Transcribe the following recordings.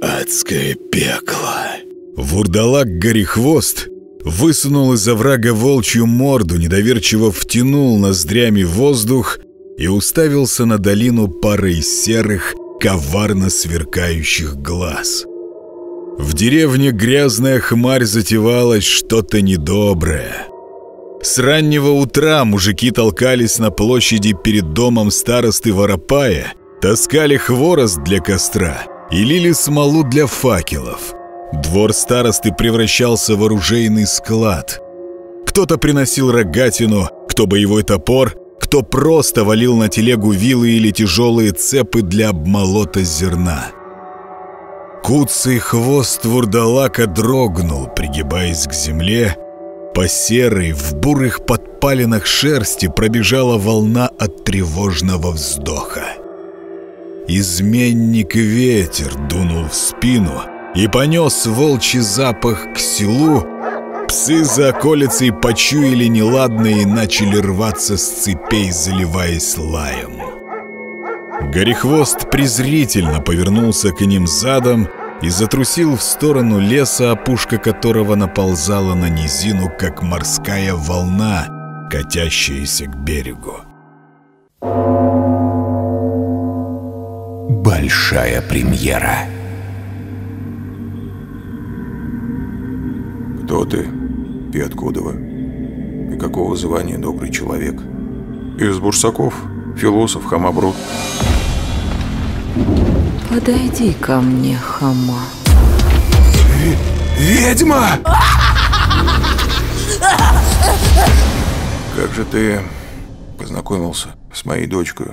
Адское пекло. Вурдалак Горехвост высунул из оврага волчью морду, недоверчиво втянул ноздрями воздух и уставился на долину парой серых, коварно сверкающих глаз. В деревне грязная хмарь затевалась что-то недоброе. С раннего утра мужики толкались на площади перед домом старосты Воропая, таскали хворост для костра и лили смолу для факелов. Двор старосты превращался в оружейный склад. Кто-то приносил рогатину, кто боевой топор, кто просто валил на телегу вилы или тяжелые цепы для обмолота зерна. Куцый хвост вурдалака дрогнул, пригибаясь к земле, по серой, в бурых подпалинах шерсти пробежала волна от тревожного вздоха. Изменник ветер дунул в спину и понес волчий запах к селу. Псы за околицей почуяли неладное и начали рваться с цепей, заливаясь лаем. Горехвост презрительно повернулся к ним задом и затрусил в сторону леса, опушка которого наползала на низину, как морская волна, катящаяся к берегу. Большая премьера. Кто ты и откуда вы? И какого звания добрый человек? Из Бурсаков, философ, хамаброд. Подойди ко мне, хама. Ведьма! Как же ты познакомился с моей дочкой?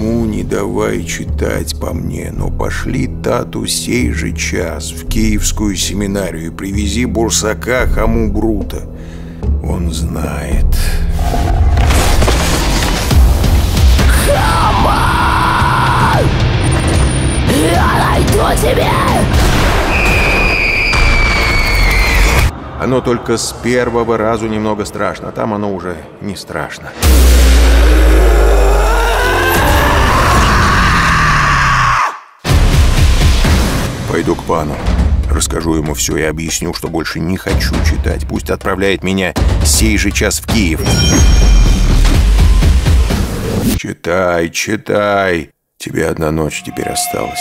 Никому не давай читать по мне, но пошли тату сей же час в Киевскую семинарию и привези бурсака Хаму Брута. Он знает. Я найду тебя! Оно только с первого разу немного страшно, а там оно уже не страшно. Пойду к пану. Расскажу ему все и объясню, что больше не хочу читать. Пусть отправляет меня сей же час в Киев. Читай, читай. Тебе одна ночь теперь осталась.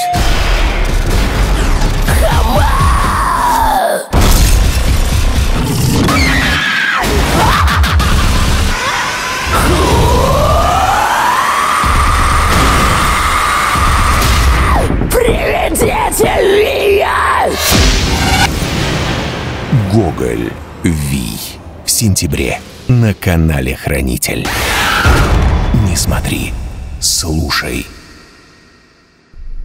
Гоголь Вий. В сентябре на канале Хранитель. Не смотри, слушай.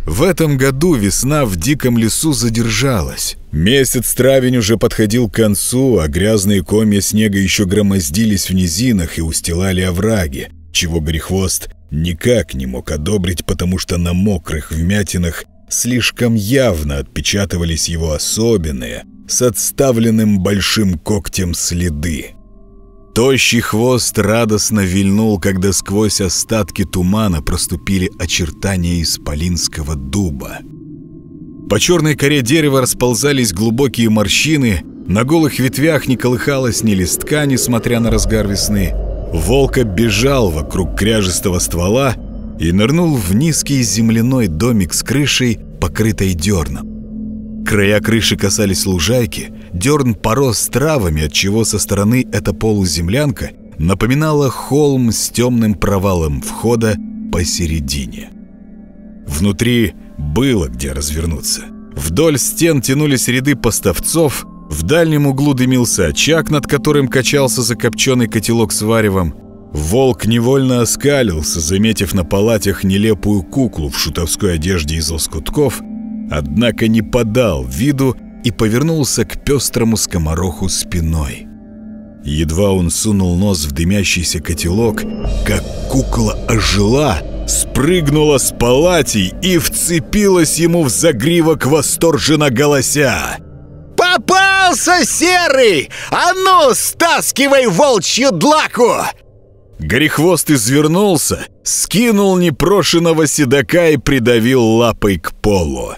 В этом году весна в диком лесу задержалась. Месяц травень уже подходил к концу, а грязные комья снега еще громоздились в низинах и устилали овраги, чего Горехвост никак не мог одобрить, потому что на мокрых вмятинах слишком явно отпечатывались его особенные, с отставленным большим когтем следы. Тощий хвост радостно вильнул, когда сквозь остатки тумана проступили очертания исполинского дуба. По черной коре дерева расползались глубокие морщины, на голых ветвях не колыхалось ни листка, несмотря на разгар весны. Волк бежал вокруг кряжестого ствола и нырнул в низкий земляной домик с крышей, покрытой дерном. Края крыши касались лужайки, дерн порос травами, отчего со стороны эта полуземлянка напоминала холм с темным провалом входа посередине. Внутри было где развернуться. Вдоль стен тянулись ряды поставцов, в дальнем углу дымился очаг, над которым качался закопченный котелок с варевом. Волк невольно оскалился, заметив на палатях нелепую куклу в шутовской одежде из лоскутков, однако не подал виду и повернулся к пестрому скомороху спиной. Едва он сунул нос в дымящийся котелок, как кукла ожила, спрыгнула с палатей и вцепилась ему в загривок восторженно голося. Попался! Серый! А ну, стаскивай волчью длаку!» Горехвост извернулся, скинул непрошенного седока и придавил лапой к полу.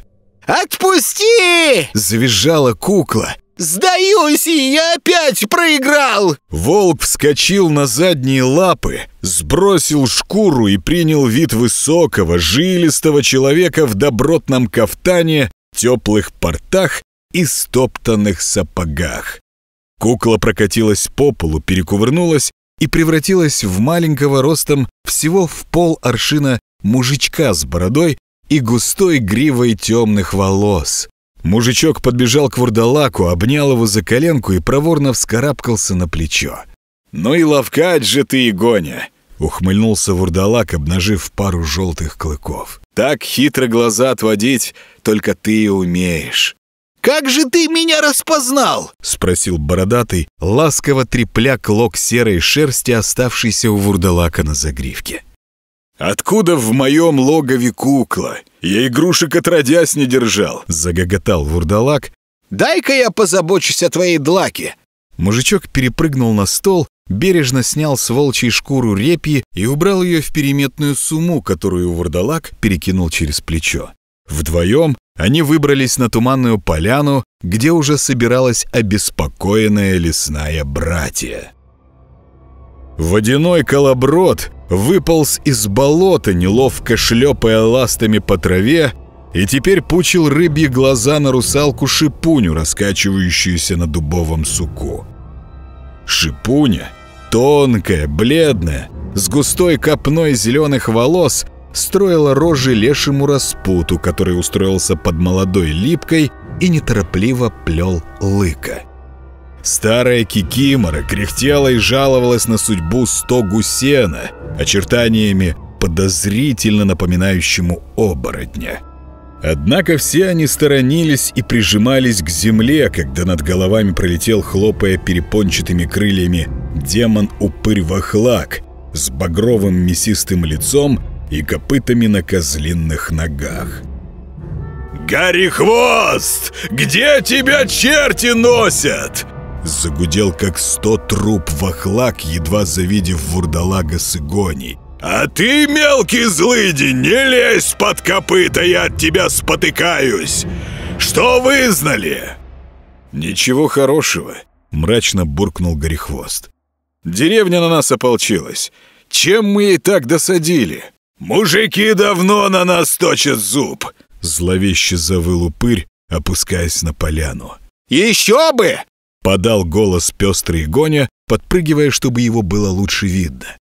«Отпусти!» — завизжала кукла. «Сдаюсь, и я опять проиграл!» Волк вскочил на задние лапы, сбросил шкуру и принял вид высокого, жилистого человека в добротном кафтане, теплых портах и стоптанных сапогах. Кукла прокатилась по полу, перекувырнулась и превратилась в маленького ростом всего в пол аршина мужичка с бородой и густой гривой темных волос. Мужичок подбежал к вурдалаку, обнял его за коленку и проворно вскарабкался на плечо. «Ну и ловкать же ты, Игоня!» — ухмыльнулся вурдалак, обнажив пару желтых клыков. «Так хитро глаза отводить только ты и умеешь». «Как же ты меня распознал?» — спросил бородатый, ласково трепля клок серой шерсти, оставшийся у вурдалака на загривке. «Откуда в моем логове кукла? Я игрушек отродясь не держал!» — загоготал вурдалак. «Дай-ка я позабочусь о твоей длаке!» Мужичок перепрыгнул на стол, бережно снял с волчьей шкуру репьи и убрал ее в переметную сумму, которую вурдалак перекинул через плечо. Вдвоем они выбрались на туманную поляну, где уже собиралась обеспокоенная лесная братья. Водяной колоброд выполз из болота, неловко шлепая ластами по траве, и теперь пучил рыбьи глаза на русалку Шипуню, раскачивающуюся на дубовом суку. Шипуня, тонкая, бледная, с густой копной зеленых волос, строила рожи лешему распуту, который устроился под молодой липкой и неторопливо плел лыка. Старая кикимора кряхтела и жаловалась на судьбу стогу сена, очертаниями подозрительно напоминающему оборотня. Однако все они сторонились и прижимались к земле, когда над головами пролетел, хлопая перепончатыми крыльями, демон-упырь-вахлак с багровым мясистым лицом и копытами на козлинных ногах. «Гарри Хвост! Где тебя черти носят?» Загудел, как сто труп вахлак, едва завидев вурдалага с игоней. «А ты, мелкий злыдень, не лезь под копыта, я от тебя спотыкаюсь! Что вызнали?» «Ничего хорошего», — мрачно буркнул Горехвост. «Деревня на нас ополчилась. Чем мы ей так досадили?» «Мужики давно на нас точат зуб!» Зловеще завыл упырь, опускаясь на поляну. «Еще бы!» Подал голос пестрый Гоня, подпрыгивая, чтобы его было лучше видно.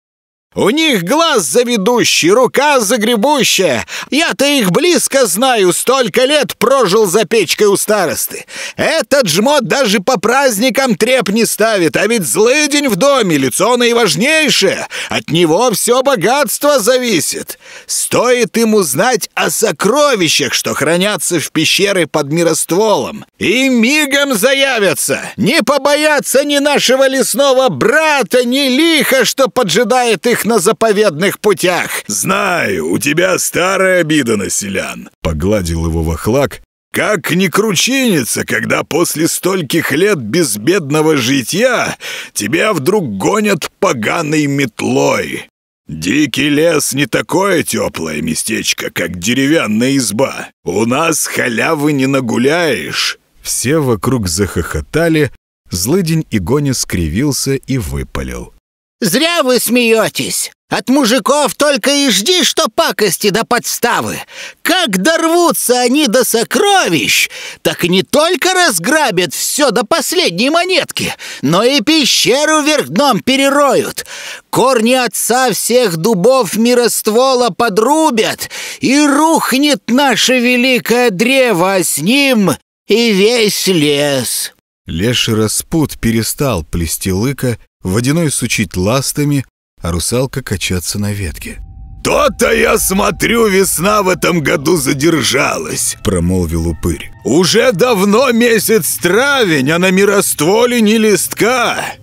У них глаз заведущий, рука загребущая. Я-то их близко знаю, столько лет прожил за печкой у старосты. Этот жмот даже по праздникам треп не ставит, а ведь злый день в доме, лицо наиважнейшее. От него все богатство зависит. Стоит ему знать о сокровищах, что хранятся в пещере под миростволом. И мигом заявятся. Не побоятся ни нашего лесного брата, ни лиха, что поджидает их на заповедных путях. «Знаю, у тебя старая обида на селян», — погладил его вахлак. «Как не кручиниться, когда после стольких лет безбедного житья тебя вдруг гонят поганой метлой? Дикий лес не такое теплое местечко, как деревянная изба. У нас халявы не нагуляешь». Все вокруг захохотали, злыдень Игоня скривился и выпалил. Зря вы смеетесь. От мужиков только и жди, что пакости до подставы. Как дорвутся они до сокровищ, так не только разграбят все до последней монетки, но и пещеру вверх дном перероют. Корни отца всех дубов мироствола подрубят, и рухнет наше великое древо, а с ним и весь лес. Леший распут перестал плести лыка водяной сучить ластами, а русалка качаться на ветке. «То-то, я смотрю, весна в этом году задержалась», — промолвил упырь. «Уже давно месяц травень, а на миростволе ни листка.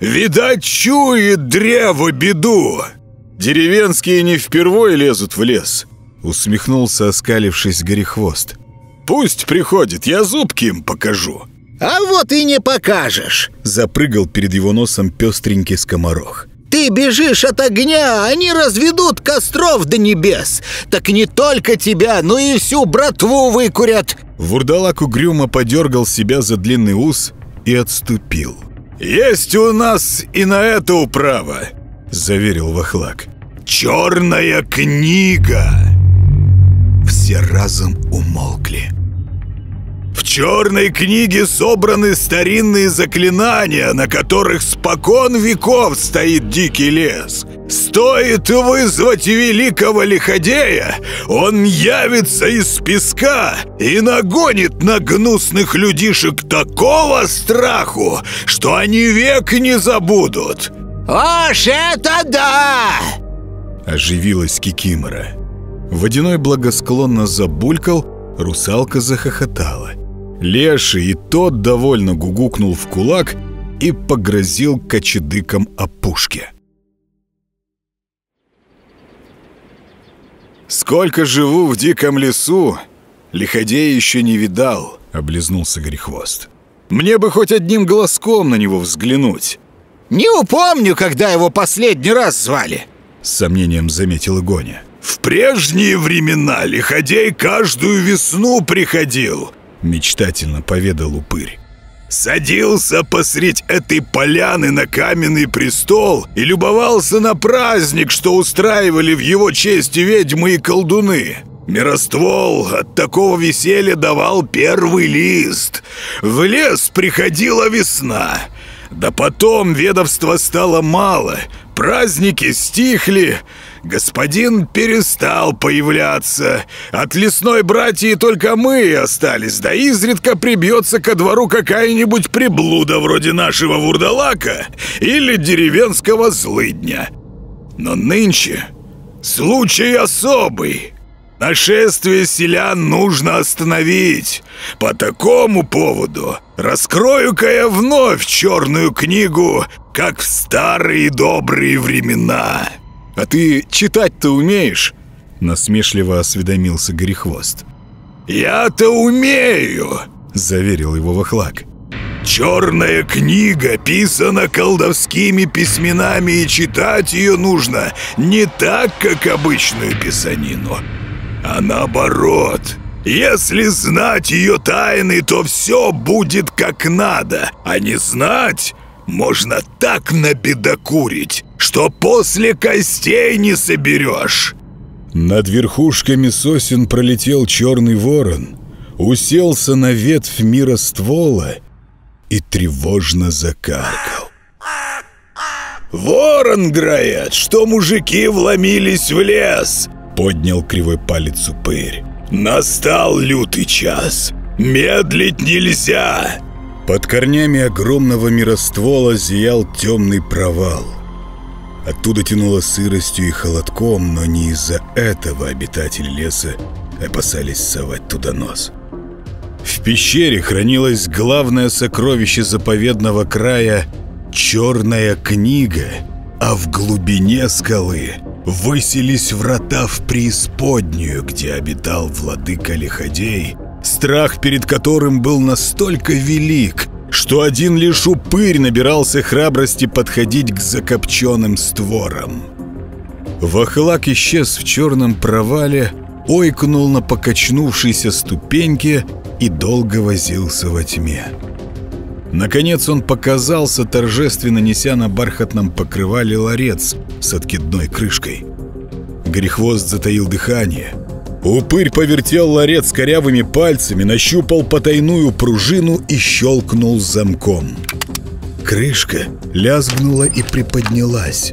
Видать, чует древо беду. Деревенские не впервой лезут в лес», — усмехнулся, оскалившись горехвост. «Пусть приходит, я зубки им покажу». А вот и не покажешь. Запрыгал перед его носом пестренький скоморох. Ты бежишь от огня, они разведут костров до небес. Так не только тебя, но и всю братву выкурят. Вурдалак угрюмо подергал себя за длинный ус и отступил. «Есть у нас и на это управа», — заверил Вахлак. «Черная книга!» Все разом умолкли. В черной книге собраны старинные заклинания, на которых спокон веков стоит дикий лес. Стоит вызвать великого лиходея, он явится из песка и нагонит на гнусных людишек такого страху, что они век не забудут. «Ож, это да!» Оживилась Кикимора. Водяной благосклонно забулькал, русалка захохотала. Леший и тот довольно гугукнул в кулак и погрозил кочедыком опушке. «Сколько живу в диком лесу, лиходея еще не видал», — облизнулся Грехвост. «Мне бы хоть одним глазком на него взглянуть». «Не упомню, когда его последний раз звали», — с сомнением заметила Гоня. «В прежние времена лиходей каждую весну приходил», — мечтательно поведал упырь. Садился посредь этой поляны на каменный престол и любовался на праздник, что устраивали в его честь ведьмы и колдуны. Мироствол от такого веселья давал первый лист. В лес приходила весна. Да потом ведовства стало мало, праздники стихли, господин перестал появляться. От лесной братьи только мы остались, да изредка прибьется ко двору какая-нибудь приблуда вроде нашего вурдалака или деревенского злыдня. Но нынче случай особый. Нашествие селян нужно остановить. По такому поводу раскрою-ка я вновь черную книгу, как в старые добрые времена». «А ты читать-то умеешь?» — насмешливо осведомился Горехвост. «Я-то умею!» — заверил его Вахлак. «Черная книга писана колдовскими письменами, и читать ее нужно не так, как обычную писанину, а наоборот. Если знать ее тайны, то все будет как надо, а не знать можно так набедокурить, что после костей не соберешь. Над верхушками сосен пролетел черный ворон, уселся на ветвь мира ствола и тревожно закаркал. «Ворон грает, что мужики вломились в лес!» Поднял кривой палец упырь. «Настал лютый час! Медлить нельзя!» Под корнями огромного мироствола зиял темный провал. Оттуда тянуло сыростью и холодком, но не из-за этого обитатели леса опасались совать туда нос. В пещере хранилось главное сокровище заповедного края — черная книга, а в глубине скалы высились врата в преисподнюю, где обитал владыка Лиходей — страх перед которым был настолько велик, что один лишь упырь набирался храбрости подходить к закопченным створам. Вахлак исчез в черном провале, ойкнул на покачнувшейся ступеньке и долго возился во тьме. Наконец он показался, торжественно неся на бархатном покрывале ларец с откидной крышкой. Грехвост затаил дыхание — Упырь повертел ларец корявыми пальцами, нащупал потайную пружину и щелкнул замком. Крышка лязгнула и приподнялась.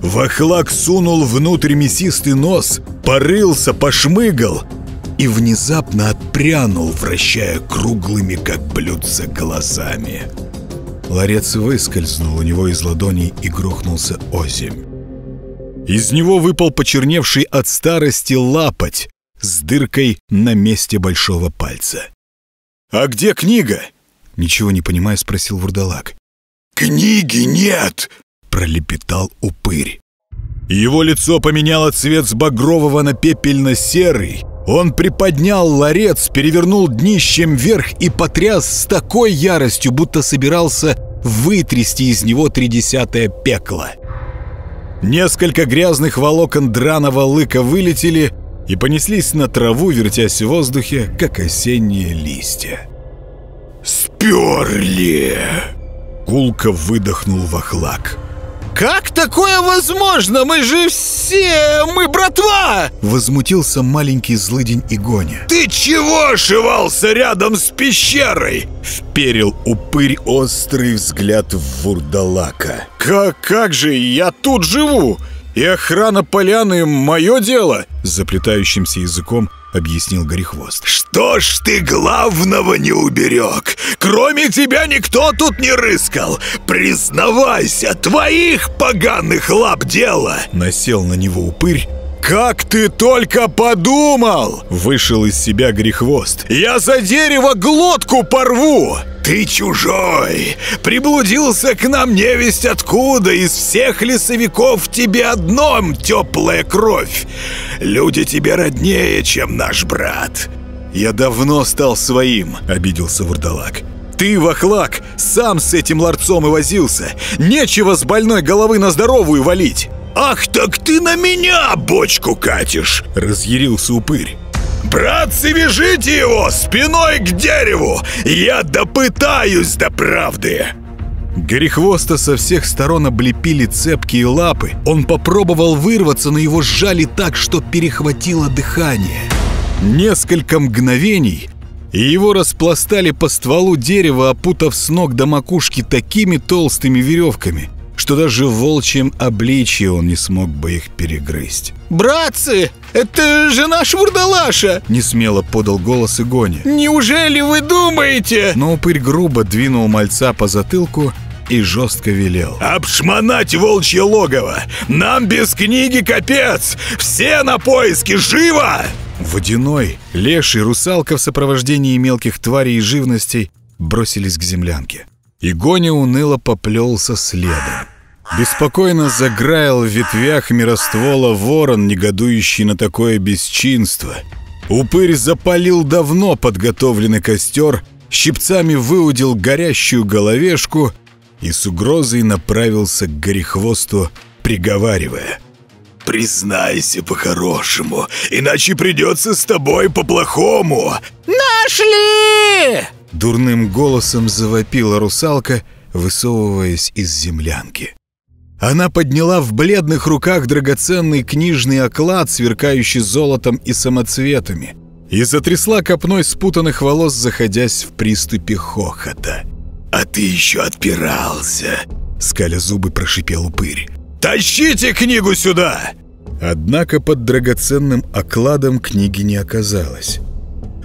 Вахлак сунул внутрь мясистый нос, порылся, пошмыгал и внезапно отпрянул, вращая круглыми, как блюдца, глазами. Ларец выскользнул у него из ладоней и грохнулся озимь. Из него выпал почерневший от старости лапоть с дыркой на месте большого пальца. «А где книга?» Ничего не понимая, спросил вурдалак. «Книги нет!» — пролепетал упырь. Его лицо поменяло цвет с багрового на пепельно-серый, Он приподнял ларец, перевернул днищем вверх и потряс с такой яростью, будто собирался вытрясти из него тридесятое пекло. Несколько грязных волокон драного лыка вылетели и понеслись на траву, вертясь в воздухе, как осенние листья. «Сперли!» Гулко выдохнул Вахлак. Как такое возможно? Мы же все... Мы братва! Возмутился маленький злыдень Игоня. «Ты чего ошивался рядом с пещерой?» Вперил упырь острый взгляд в вурдалака. Как, как же, я тут живу! И охрана поляны — мое дело! Заплетающимся языком объяснил Горехвост. «Что ж ты главного не уберег? Кроме тебя никто тут не рыскал! Признавайся, твоих поганых лап дело!» Насел на него упырь. Как ты только подумал! Вышел из себя Грехвост. Я за дерево глотку порву! Ты чужой! Приблудился к нам невесть откуда! Из всех лесовиков тебе одном теплая кровь! Люди тебе роднее, чем наш брат!» «Я давно стал своим», — обиделся Вурдалак. «Ты, Вахлак, сам с этим ларцом и возился. Нечего с больной головы на здоровую валить!» «Ах, так ты на меня бочку катишь!» — разъярился упырь. «Братцы, вяжите его спиной к дереву! Я допытаюсь до правды!» Горехвоста со всех сторон облепили цепкие лапы. Он попробовал вырваться, но его сжали так, что перехватило дыхание. Несколько мгновений, и его распластали по стволу дерева, опутав с ног до макушки такими толстыми веревками, что даже в волчьем обличье он не смог бы их перегрызть. Братцы, это же наш вурдалаша! Несмело подал голос Игони. Неужели вы думаете? Но упырь грубо двинул мальца по затылку и жестко велел. «Обшмонать волчье логово! Нам без книги капец! Все на поиски! Живо!» Водяной, леший, русалка в сопровождении мелких тварей и живностей бросились к землянке. Игоня уныло поплелся следом. Беспокойно заграил в ветвях мироствола ворон, негодующий на такое бесчинство. Упырь запалил давно подготовленный костер, щипцами выудил горящую головешку и с угрозой направился к горехвосту, приговаривая. «Признайся по-хорошему, иначе придется с тобой по-плохому!» Нашли! Дурным голосом завопила русалка, высовываясь из землянки. Она подняла в бледных руках драгоценный книжный оклад, сверкающий золотом и самоцветами, и затрясла копной спутанных волос, заходясь в приступе хохота. «А ты еще отпирался!» — скаля зубы прошипел упырь. «Тащите книгу сюда!» Однако под драгоценным окладом книги не оказалось.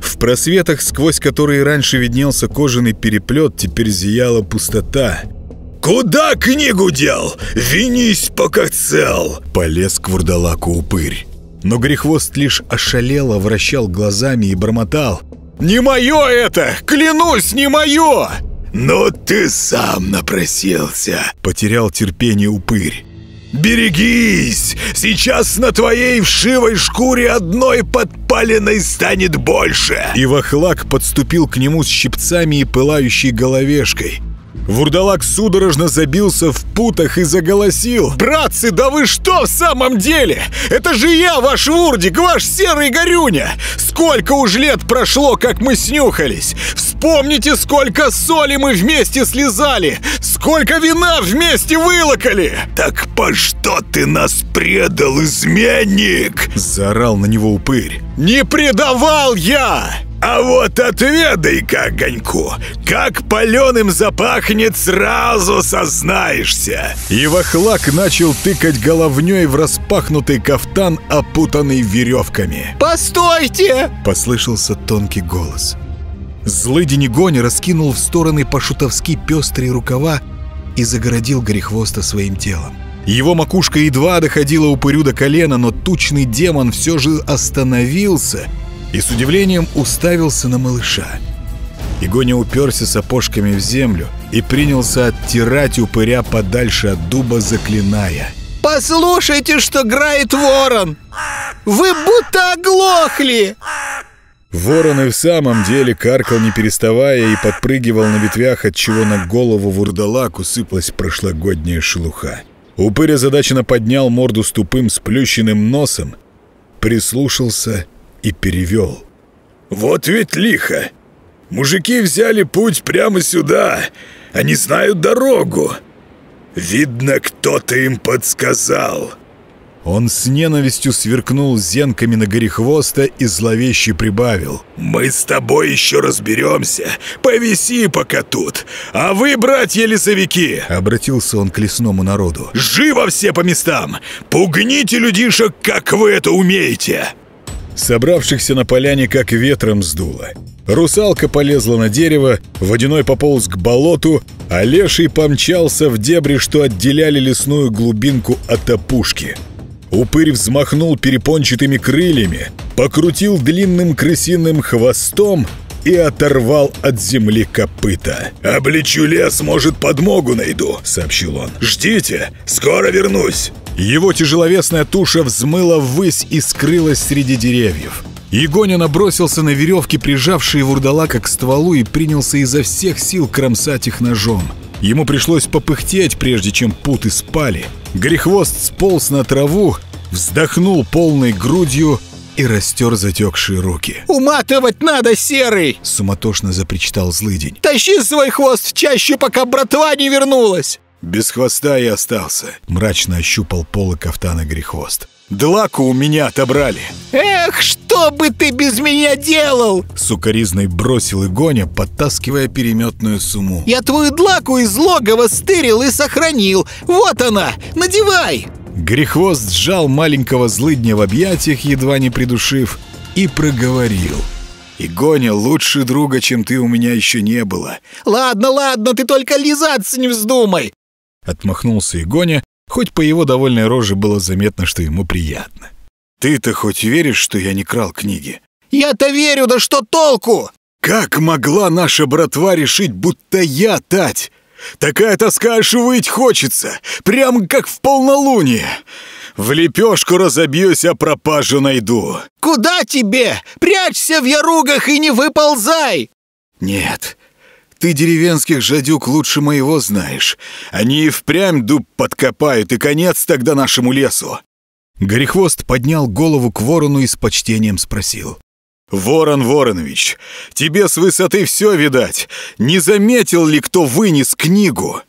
В просветах, сквозь которые раньше виднелся кожаный переплет, теперь зияла пустота. «Куда книгу дел? Винись, пока цел!» Полез к вурдалаку упырь. Но Грехвост лишь ошалело вращал глазами и бормотал. Не мое это! Клянусь, не мое! «Но ты сам напросился!» Потерял терпение упырь. «Берегись! Сейчас на твоей вшивой шкуре одной подпаленной станет больше!» И Вахлак подступил к нему с щипцами и пылающей головешкой. Вурдалак судорожно забился в путах и заголосил. «Братцы, да вы что в самом деле? Это же я, ваш Вурдик, ваш серый горюня! Сколько уж лет прошло, как мы снюхались! Вспомните, сколько соли мы вместе слезали! Сколько вина вместе вылокали!» «Так по что ты нас предал, изменник?» Заорал на него упырь. «Не предавал я!» А вот отведай-ка огоньку, как паленым запахнет, сразу сознаешься. И Вахлак начал тыкать головней в распахнутый кафтан, опутанный веревками. «Постойте!» — послышался тонкий голос. Злый Денигони раскинул в стороны по-шутовски пестрые рукава и загородил Горехвоста своим телом. Его макушка едва доходила упырю до колена, но тучный демон все же остановился — и с удивлением уставился на малыша. Игоня уперся сапожками в землю и принялся оттирать упыря подальше от дуба, заклиная. «Послушайте, что грает ворон! Вы будто оглохли! Ворон и в самом деле каркал не переставая и подпрыгивал на ветвях, отчего на голову вурдалаку сыпалась прошлогодняя шелуха. Упырь озадаченно поднял морду с тупым сплющенным носом, прислушался и перевел. «Вот ведь лихо! Мужики взяли путь прямо сюда. Они знают дорогу. Видно, кто-то им подсказал». Он с ненавистью сверкнул зенками на горехвоста и зловеще прибавил. «Мы с тобой еще разберемся. Повиси пока тут. А вы, братья-лесовики!» Обратился он к лесному народу. «Живо все по местам! Пугните людишек, как вы это умеете!» Собравшихся на поляне как ветром сдуло. Русалка полезла на дерево, водяной пополз к болоту, а леший помчался в дебри, что отделяли лесную глубинку от опушки. Упырь взмахнул перепончатыми крыльями, покрутил длинным крысиным хвостом и оторвал от земли копыта. «Облечу лес, может, подмогу найду», — сообщил он. «Ждите, скоро вернусь». Его тяжеловесная туша взмыла ввысь и скрылась среди деревьев. Егоня набросился на веревки, прижавшие вурдалака к стволу, и принялся изо всех сил кромсать их ножом. Ему пришлось попыхтеть, прежде чем путы спали. Грехвост сполз на траву, вздохнул полной грудью и растер затекшие руки. «Уматывать надо, Серый!» — суматошно запричитал злыдень. «Тащи свой хвост в чаще, пока братва не вернулась!» «Без хвоста и остался», — мрачно ощупал полы кафтана Грехвост. «Длаку у меня отобрали!» «Эх, что бы ты без меня делал?» Сукаризной бросил Игоня, подтаскивая переметную сумму. «Я твою длаку из логова стырил и сохранил! Вот она! Надевай!» Грехвост сжал маленького злыдня в объятиях, едва не придушив, и проговорил. «Игоня, лучше друга, чем ты у меня еще не было». «Ладно, ладно, ты только лизаться не вздумай!» Отмахнулся Игоня, хоть по его довольной роже было заметно, что ему приятно. «Ты-то хоть веришь, что я не крал книги?» «Я-то верю, да что толку?» «Как могла наша братва решить, будто я, Тать? Такая тоска аж выть хочется, прям как в полнолуние. В лепешку разобьюсь, а пропажу найду». «Куда тебе? Прячься в яругах и не выползай!» «Нет, ты деревенских жадюк лучше моего знаешь. Они и впрямь дуб подкопают, и конец тогда нашему лесу». Горехвост поднял голову к ворону и с почтением спросил. «Ворон Воронович, тебе с высоты все видать. Не заметил ли, кто вынес книгу?»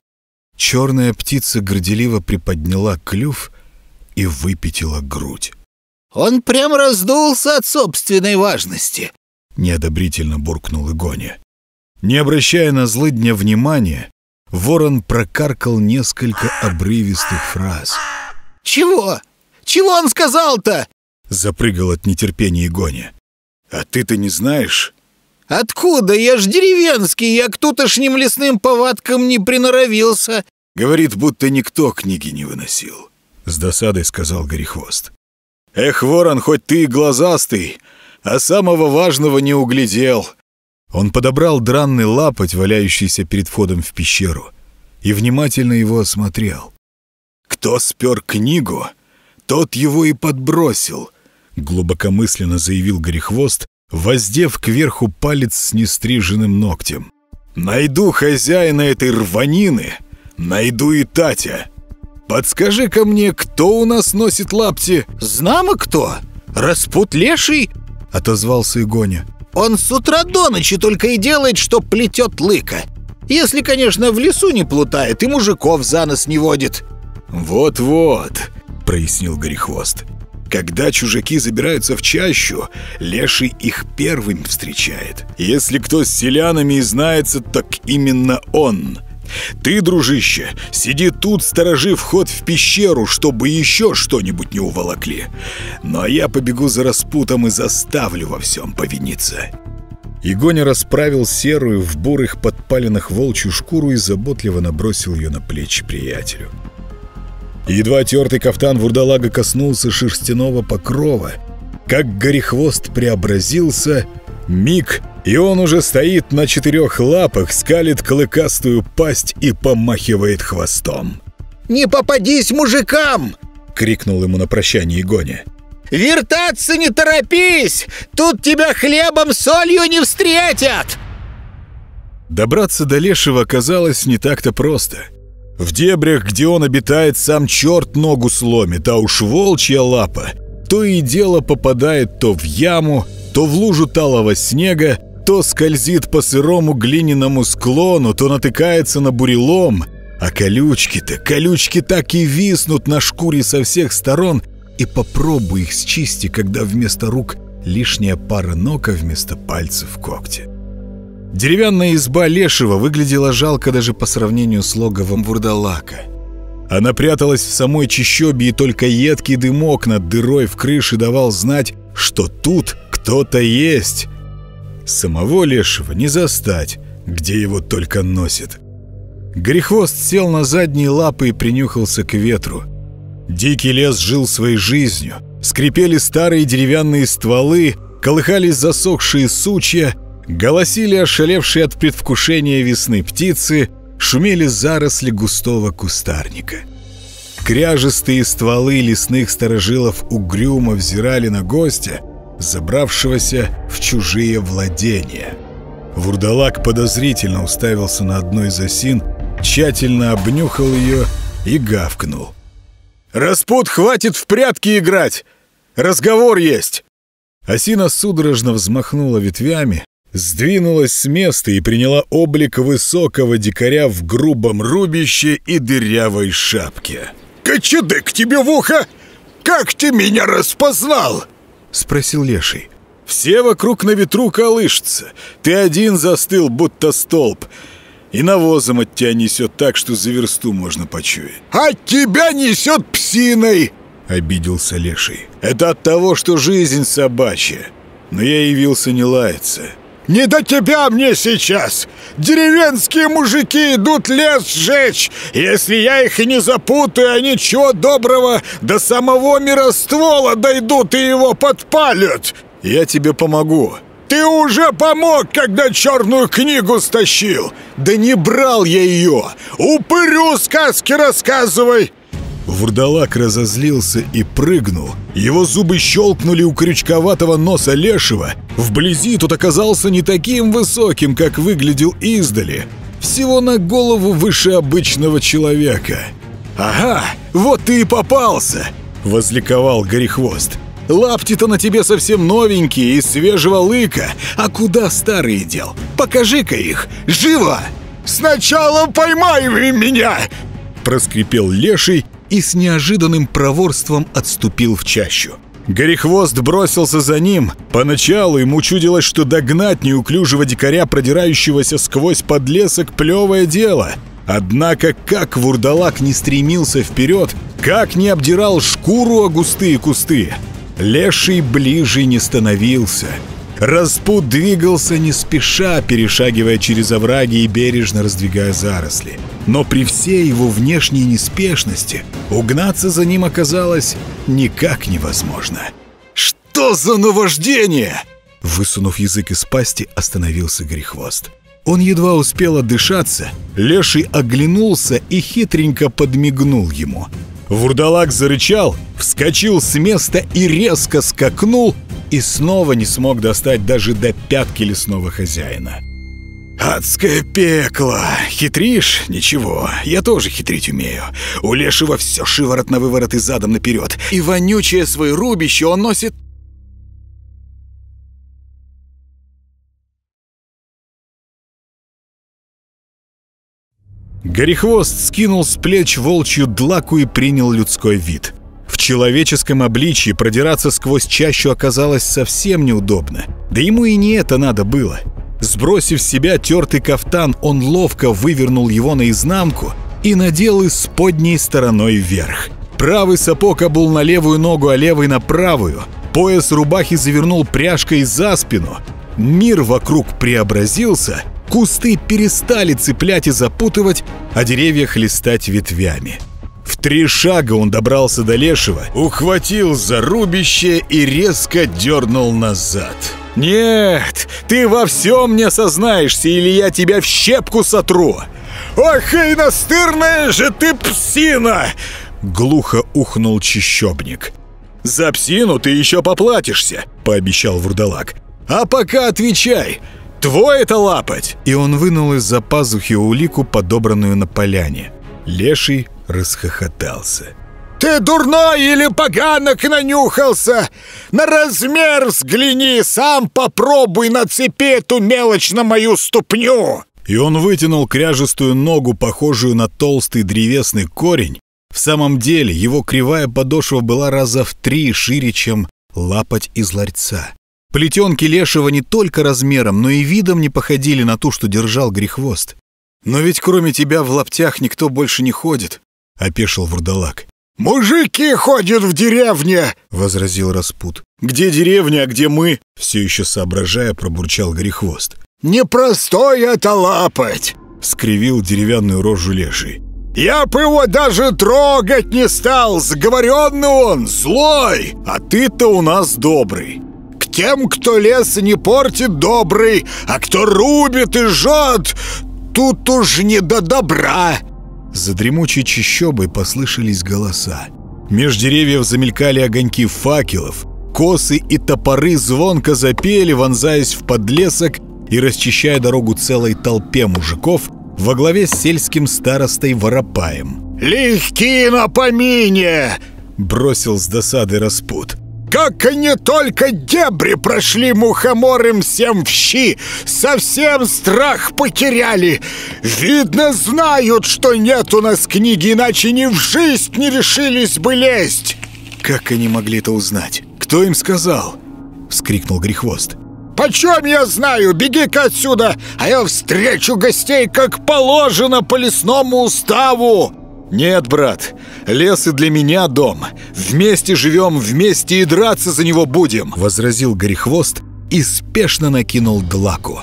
Черная птица горделиво приподняла клюв и выпятила грудь. «Он прям раздулся от собственной важности», — неодобрительно буркнул Игоня. Не обращая на злыдня внимания, ворон прокаркал несколько обрывистых фраз. «Чего? Чего он сказал-то?» — запрыгал от нетерпения Игоня. «А ты-то не знаешь?» «Откуда? Я ж деревенский, я к тутошним лесным повадкам не приноровился». Говорит, будто никто книги не выносил. С досадой сказал Горехвост. «Эх, ворон, хоть ты и глазастый, а самого важного не углядел». Он подобрал дранный лапоть, валяющийся перед входом в пещеру, и внимательно его осмотрел. «Кто спер книгу, тот его и подбросил», — глубокомысленно заявил Горехвост, воздев кверху палец с нестриженным ногтем. «Найду хозяина этой рванины, найду и Татя. Подскажи-ка мне, кто у нас носит лапти?» «Знамо кто? Распут леший?» — отозвался Игоня. «Он с утра до ночи только и делает, что плетет лыка. Если, конечно, в лесу не плутает и мужиков за нос не водит». «Вот-вот», — прояснил Горехвост. Когда чужаки забираются в чащу, леший их первым встречает. Если кто с селянами и знается, так именно он. Ты, дружище, сиди тут, сторожи вход в пещеру, чтобы еще что-нибудь не уволокли. Ну а я побегу за распутом и заставлю во всем повиниться». Игоня расправил серую в бурых подпалинах волчью шкуру и заботливо набросил ее на плечи приятелю. Едва тертый кафтан вурдалага коснулся шерстяного покрова, как горехвост преобразился, миг, и он уже стоит на четырех лапах, скалит клыкастую пасть и помахивает хвостом. «Не попадись мужикам!» — крикнул ему на прощание Игоня. Вертаться не торопись! Тут тебя хлебом солью не встретят!» Добраться до Лешего оказалось не так-то просто. В дебрях, где он обитает, сам черт ногу сломит, а уж волчья лапа то и дело попадает то в яму, то в лужу талого снега, то скользит по сырому глиняному склону, то натыкается на бурелом, а колючки-то, колючки так и виснут на шкуре со всех сторон, и попробуй их счисти, когда вместо рук лишняя пара ног, а вместо пальцев когти. Деревянная изба Лешего выглядела жалко даже по сравнению с логовом вурдалака. Она пряталась в самой чащобе, и только едкий дымок над дырой в крыше давал знать, что тут кто-то есть. Самого Лешего не застать, где его только носит. Грехвост сел на задние лапы и принюхался к ветру. Дикий лес жил своей жизнью. Скрипели старые деревянные стволы, колыхались засохшие сучья — Голосили ошалевшие от предвкушения весны птицы, шумели заросли густого кустарника. Кряжестые стволы лесных сторожилов угрюмо взирали на гостя, забравшегося в чужие владения. Вурдалак подозрительно уставился на одну из осин, тщательно обнюхал ее и гавкнул. «Распут, хватит в прятки играть! Разговор есть!» Осина судорожно взмахнула ветвями, сдвинулась с места и приняла облик высокого дикаря в грубом рубище и дырявой шапке. «Кочедык тебе в ухо! Как ты меня распознал?» — спросил Леший. «Все вокруг на ветру колышутся. Ты один застыл, будто столб. И навозом от тебя несет так, что за версту можно почуять». «От тебя несет псиной!» — обиделся Леший. «Это от того, что жизнь собачья. Но я явился не лаяться». Не до тебя мне сейчас! Деревенские мужики идут лес сжечь! Если я их и не запутаю, они чего доброго до самого мироствола дойдут и его подпалят! Я тебе помогу!» «Ты уже помог, когда черную книгу стащил!» «Да не брал я ее! Упырю сказки рассказывай!» Вурдалак разозлился и прыгнул. Его зубы щелкнули у крючковатого носа лешего. Вблизи тот оказался не таким высоким, как выглядел издали. Всего на голову выше обычного человека. «Ага, вот ты и попался!» — возликовал Горехвост. «Лапти-то на тебе совсем новенькие, из свежего лыка. А куда старые дел? Покажи-ка их! Живо!» «Сначала поймай меня!» Проскрипел леший и с неожиданным проворством отступил в чащу. Горехвост бросился за ним. Поначалу ему чудилось, что догнать неуклюжего дикаря, продирающегося сквозь подлесок, плевое дело. Однако как вурдалак не стремился вперед, как не обдирал шкуру о густые кусты, леший ближе не становился — Распут двигался не спеша, перешагивая через овраги и бережно раздвигая заросли. Но при всей его внешней неспешности угнаться за ним оказалось никак невозможно. «Что за наваждение?» Высунув язык из пасти, остановился Грехвост. Он едва успел отдышаться, Леший оглянулся и хитренько подмигнул ему. Вурдалак зарычал, вскочил с места и резко скакнул, и снова не смог достать даже до пятки лесного хозяина. «Адское пекло! Хитришь? Ничего, я тоже хитрить умею. У Лешего все шиворот на выворот и задом наперед. И вонючее свое рубище он носит Горехвост скинул с плеч волчью длаку и принял людской вид. В человеческом обличье продираться сквозь чащу оказалось совсем неудобно. Да ему и не это надо было. Сбросив с себя тертый кафтан, он ловко вывернул его наизнанку и надел из подней стороной вверх. Правый сапог обул на левую ногу, а левый на правую. Пояс рубахи завернул пряжкой за спину. Мир вокруг преобразился, кусты перестали цеплять и запутывать, а деревья хлестать ветвями. В три шага он добрался до Лешего, ухватил за рубище и резко дернул назад. «Нет, ты во всем не осознаешься, или я тебя в щепку сотру!» «Ох и настырная же ты псина!» Глухо ухнул чищобник. «За псину ты еще поплатишься», — пообещал вурдалак. «А пока отвечай, твой это лапать!» И он вынул из-за пазухи улику, подобранную на поляне. Леший расхохотался. «Ты дурной или поганок нанюхался? На размер взгляни, сам попробуй нацепи эту мелочь на мою ступню!» И он вытянул кряжестую ногу, похожую на толстый древесный корень. В самом деле его кривая подошва была раза в три шире, чем лапать из ларьца. Плетенки лешего не только размером, но и видом не походили на ту, что держал грехвост. «Но ведь кроме тебя в лаптях никто больше не ходит», — опешил вурдалак. «Мужики ходят в деревне!» — возразил Распут. «Где деревня, а где мы?» — все еще соображая, пробурчал Горехвост. «Непростой это лапать!» — скривил деревянную рожу леший. «Я бы его даже трогать не стал! Сговоренный он, злой! А ты-то у нас добрый!» «К тем, кто лес не портит, добрый, а кто рубит и жжет, тут уж не до добра!» За дремучей чащобой послышались голоса. Меж деревьев замелькали огоньки факелов. Косы и топоры звонко запели, вонзаясь в подлесок и расчищая дорогу целой толпе мужиков во главе с сельским старостой Воропаем. «Легки на помине!» — бросил с досады распут. Как они только дебри прошли мухоморым всем в щи, совсем страх потеряли. Видно, знают, что нет у нас книги, иначе ни в жизнь не решились бы лезть. Как они могли это узнать? Кто им сказал? Вскрикнул Грехвост. «Почем я знаю? Беги-ка отсюда, а я встречу гостей, как положено по лесному уставу!» «Нет, брат, лес и для меня дом. Вместе живем, вместе и драться за него будем!» — возразил Горехвост и спешно накинул длаку.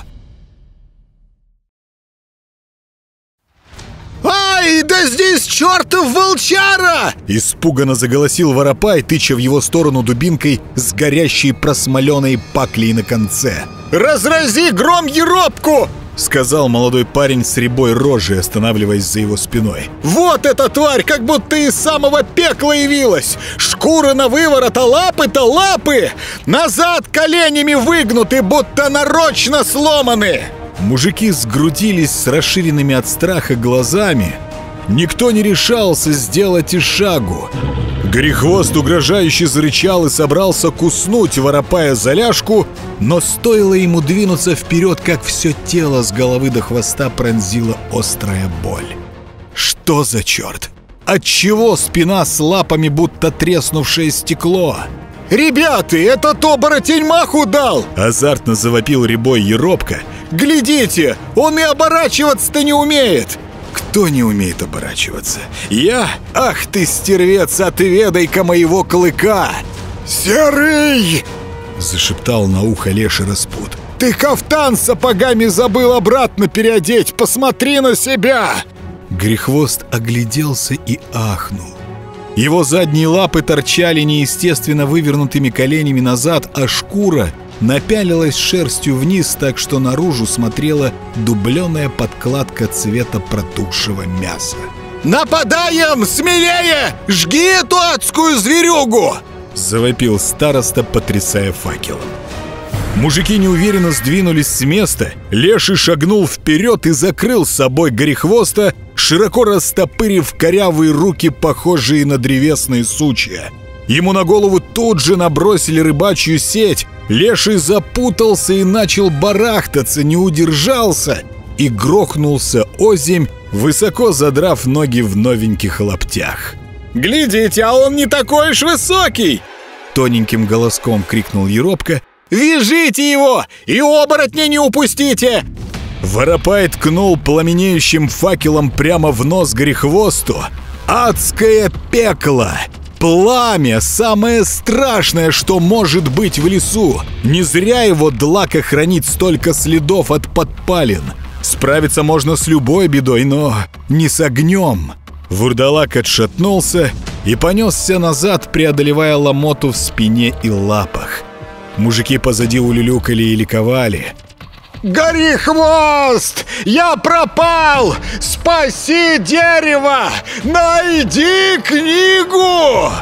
«Ай, да здесь чертов волчара!» Испуганно заголосил Воропай, тыча в его сторону дубинкой с горящей просмоленной паклей на конце. «Разрази гром еробку!» — сказал молодой парень с рябой рожей, останавливаясь за его спиной. «Вот эта тварь, как будто из самого пекла явилась! Шкура на выворот, а лапы-то лапы! Назад коленями выгнуты, будто нарочно сломаны!» Мужики сгрудились с расширенными от страха глазами. Никто не решался сделать и шагу. Горехвост угрожающе зарычал и собрался куснуть, воропая заляжку, но стоило ему двинуться вперед, как все тело с головы до хвоста пронзила острая боль. Что за черт? Отчего спина с лапами, будто треснувшее стекло? «Ребята, этот оборотень маху дал!» Азартно завопил рябой Еробка. «Глядите, он и оборачиваться-то не умеет!» Кто не умеет оборачиваться? Я? Ах ты, стервец, отведай-ка моего клыка! «Серый!» — зашептал на ухо Леша Распут. «Ты кафтан сапогами забыл обратно переодеть! Посмотри на себя!» Грехвост огляделся и ахнул. Его задние лапы торчали неестественно вывернутыми коленями назад, а шкура напялилась шерстью вниз, так что наружу смотрела дубленая подкладка цвета протухшего мяса. «Нападаем! Смелее! Жги эту адскую зверюгу!» Завопил староста, потрясая факелом. Мужики неуверенно сдвинулись с места. Леший шагнул вперед и закрыл с собой горехвоста, широко растопырив корявые руки, похожие на древесные сучья. Ему на голову тут же набросили рыбачью сеть. Леший запутался и начал барахтаться, не удержался и грохнулся озимь, высоко задрав ноги в новеньких лаптях. «Глядите, а он не такой уж высокий!» Тоненьким голоском крикнул Еробка — Вяжите его и оборотня не упустите!» Воропай ткнул пламенеющим факелом прямо в нос грехвосту. «Адское пекло!» Пламя — самое страшное, что может быть в лесу. Не зря его длака хранит столько следов от подпалин. Справиться можно с любой бедой, но не с огнем. Вурдалак отшатнулся и понесся назад, преодолевая ломоту в спине и лапах. Мужики позади улюлюкали и ликовали. «Гори хвост! Я пропал! Спаси дерево! Найди книгу!»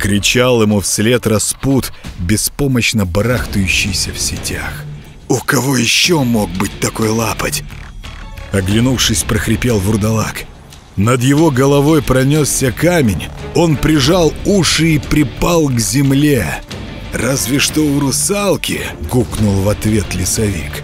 Кричал ему вслед распут, беспомощно барахтающийся в сетях. У кого еще мог быть такой лапоть? Оглянувшись, прохрипел вурдалак. Над его головой пронесся камень. Он прижал уши и припал к земле. «Разве что у русалки!» — гукнул в ответ лесовик.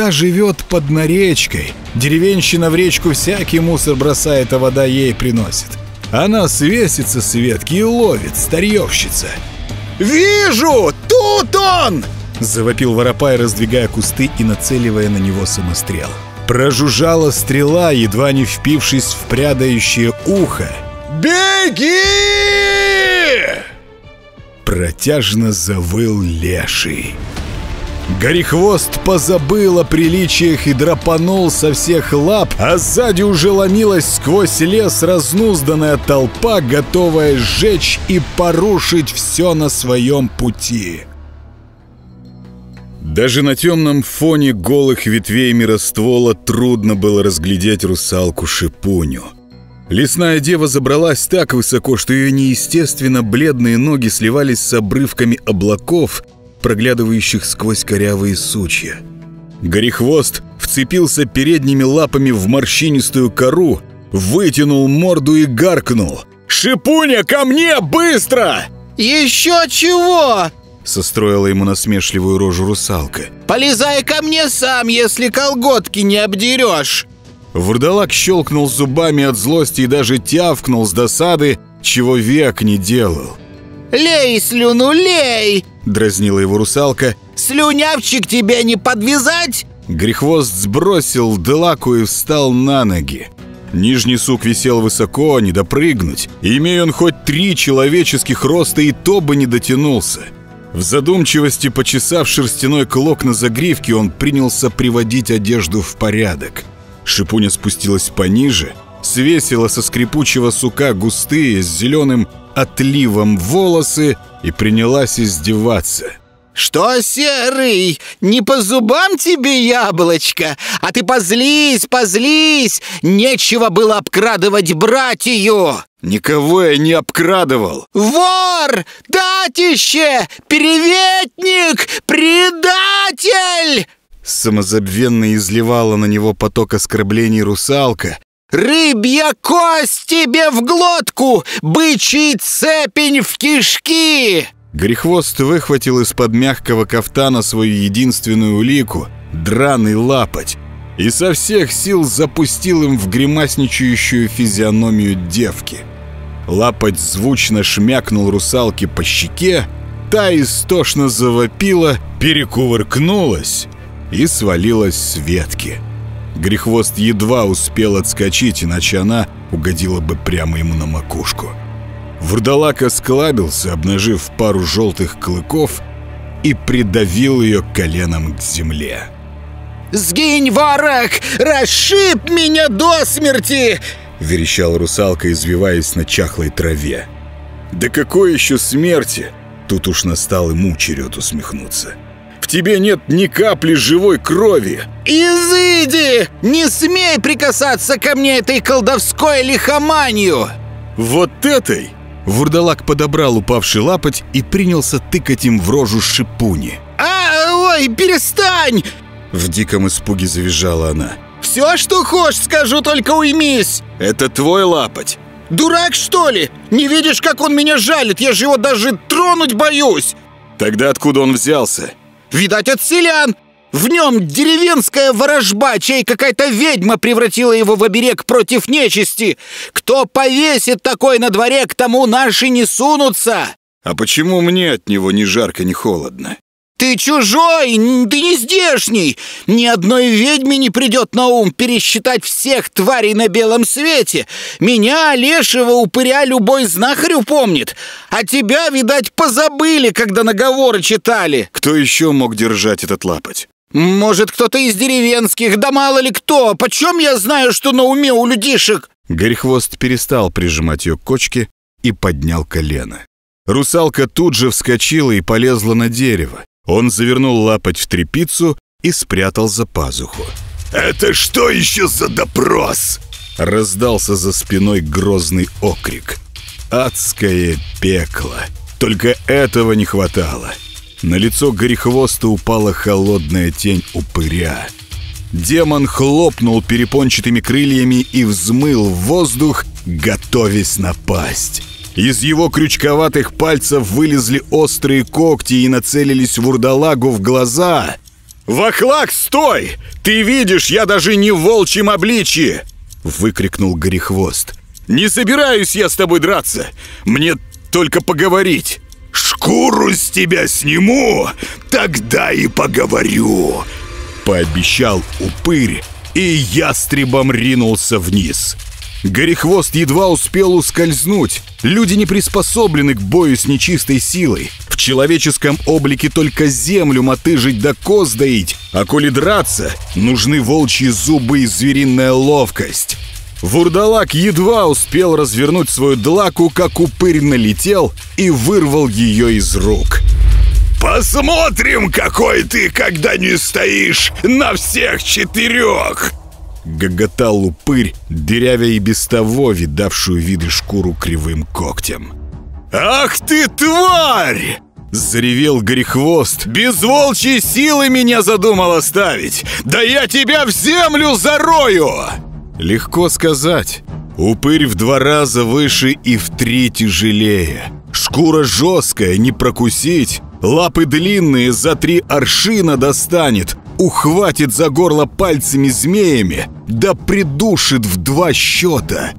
«Та живет под наречкой. Деревенщина в речку всякий мусор бросает, а вода ей приносит. Она свесится с ветки и ловит, старьевщица». «Вижу! Тут он!» Завопил Воропай, раздвигая кусты и нацеливая на него самострел. Прожужжала стрела, едва не впившись в прядающее ухо. «Беги!» Протяжно завыл леший. Горехвост позабыл о приличиях и драпанул со всех лап, а сзади уже ломилась сквозь лес разнузданная толпа, готовая сжечь и порушить все на своем пути. Даже на темном фоне голых ветвей мироствола трудно было разглядеть русалку Шипуню. Лесная дева забралась так высоко, что ее неестественно бледные ноги сливались с обрывками облаков, проглядывающих сквозь корявые сучья. Горехвост вцепился передними лапами в морщинистую кору, вытянул морду и гаркнул. «Шипуня, ко мне, быстро!» «Еще чего?» Состроила ему насмешливую рожу русалка. «Полезай ко мне сам, если колготки не обдерешь!» Вурдалак щелкнул зубами от злости и даже тявкнул с досады, чего век не делал. «Лей слюну, лей!» — дразнила его русалка. «Слюнявчик тебе не подвязать?» Грехвост сбросил Делаку и встал на ноги. Нижний сук висел высоко, не допрыгнуть. И имея он хоть три человеческих роста, и то бы не дотянулся. В задумчивости, почесав шерстяной клок на загривке, он принялся приводить одежду в порядок. Шипуня спустилась пониже, свесила со скрипучего сука густые с зеленым отливом волосы и принялась издеваться. «Что, серый, не по зубам тебе яблочко? А ты позлись, позлись! Нечего было обкрадывать братью!» «Никого я не обкрадывал!» «Вор! Датище! Переветник! Предатель!» Самозабвенно изливала на него поток оскорблений русалка. «Рыбья кость тебе в глотку! Бычий цепень в кишки!» Грехвост выхватил из-под мягкого кафтана свою единственную улику — драный лапоть, и со всех сил запустил им в гримасничающую физиономию девки. Лапоть звучно шмякнул русалке по щеке, та истошно завопила, перекувыркнулась и свалилась с ветки. Грехвост едва успел отскочить, иначе она угодила бы прямо ему на макушку. Вурдалак осклабился, обнажив пару желтых клыков, и придавил ее коленом к земле. «Сгинь, ворог! Расшиб меня до смерти!» — верещал русалка, извиваясь на чахлой траве. «Да какой еще смерти?» Тут уж настал ему черед усмехнуться. «В тебе нет ни капли живой крови!» «Изыди! Не смей прикасаться ко мне этой колдовской лихоманью!» «Вот этой!» Вурдалак подобрал упавший лапоть и принялся тыкать им в рожу шипуни. «А, ой, перестань!» В диком испуге завизжала она. «Все, что хочешь, скажу, только уймись!» «Это твой лапоть!» «Дурак, что ли? Не видишь, как он меня жалит? Я же его даже тронуть боюсь!» «Тогда откуда он взялся?» «Видать, от селян! В нем деревенская ворожба, чей какая-то ведьма превратила его в оберег против нечисти. Кто повесит такой на дворе, к тому наши не сунутся. А почему мне от него ни жарко, ни холодно? Ты чужой, ты не здешний. Ни одной ведьме не придет на ум пересчитать всех тварей на белом свете. Меня, лешего упыря, любой знахарь упомнит. А тебя, видать, позабыли, когда наговоры читали. Кто еще мог держать этот лапоть? Может, кто-то из деревенских, да мало ли кто. Почем я знаю, что на уме у людишек? Горехвост перестал прижимать ее к кочке и поднял колено. Русалка тут же вскочила и полезла на дерево. Он завернул лапоть в трепицу и спрятал за пазуху. «Это что еще за допрос?» Раздался за спиной грозный окрик. «Адское пекло!» Только этого не хватало. На лицо Горехвоста упала холодная тень упыря. Демон хлопнул перепончатыми крыльями и взмыл в воздух, готовясь напасть. Из его крючковатых пальцев вылезли острые когти и нацелились вурдалагу в глаза. «Вахлак, стой! Ты видишь, я даже не в волчьем обличье!» — выкрикнул Горехвост. «Не собираюсь я с тобой драться! Мне только поговорить!» «Шкуру с тебя сниму, тогда и поговорю!» Пообещал упырь, и ястребом ринулся вниз. Горехвост едва успел ускользнуть. Люди не приспособлены к бою с нечистой силой. В человеческом облике только землю мотыжить да коз доить, а коли драться, нужны волчьи зубы и звериная ловкость. Вурдалак едва успел развернуть свою длаку, как упырь налетел и вырвал ее из рук. «Посмотрим, какой ты, когда не стоишь на всех четырех!» Гоготал упырь, дырявя и без того видавшую виды шкуру кривым когтем. «Ах ты, тварь!» Заревел Горехвост. «Без волчьей силы меня задумал оставить! Да я тебя в землю зарою!» Легко сказать. Упырь в два раза выше и в три тяжелее. Шкура жесткая, не прокусить. Лапы длинные, за три аршина достанет. Ухватит за горло пальцами змеями, да придушит в два счета.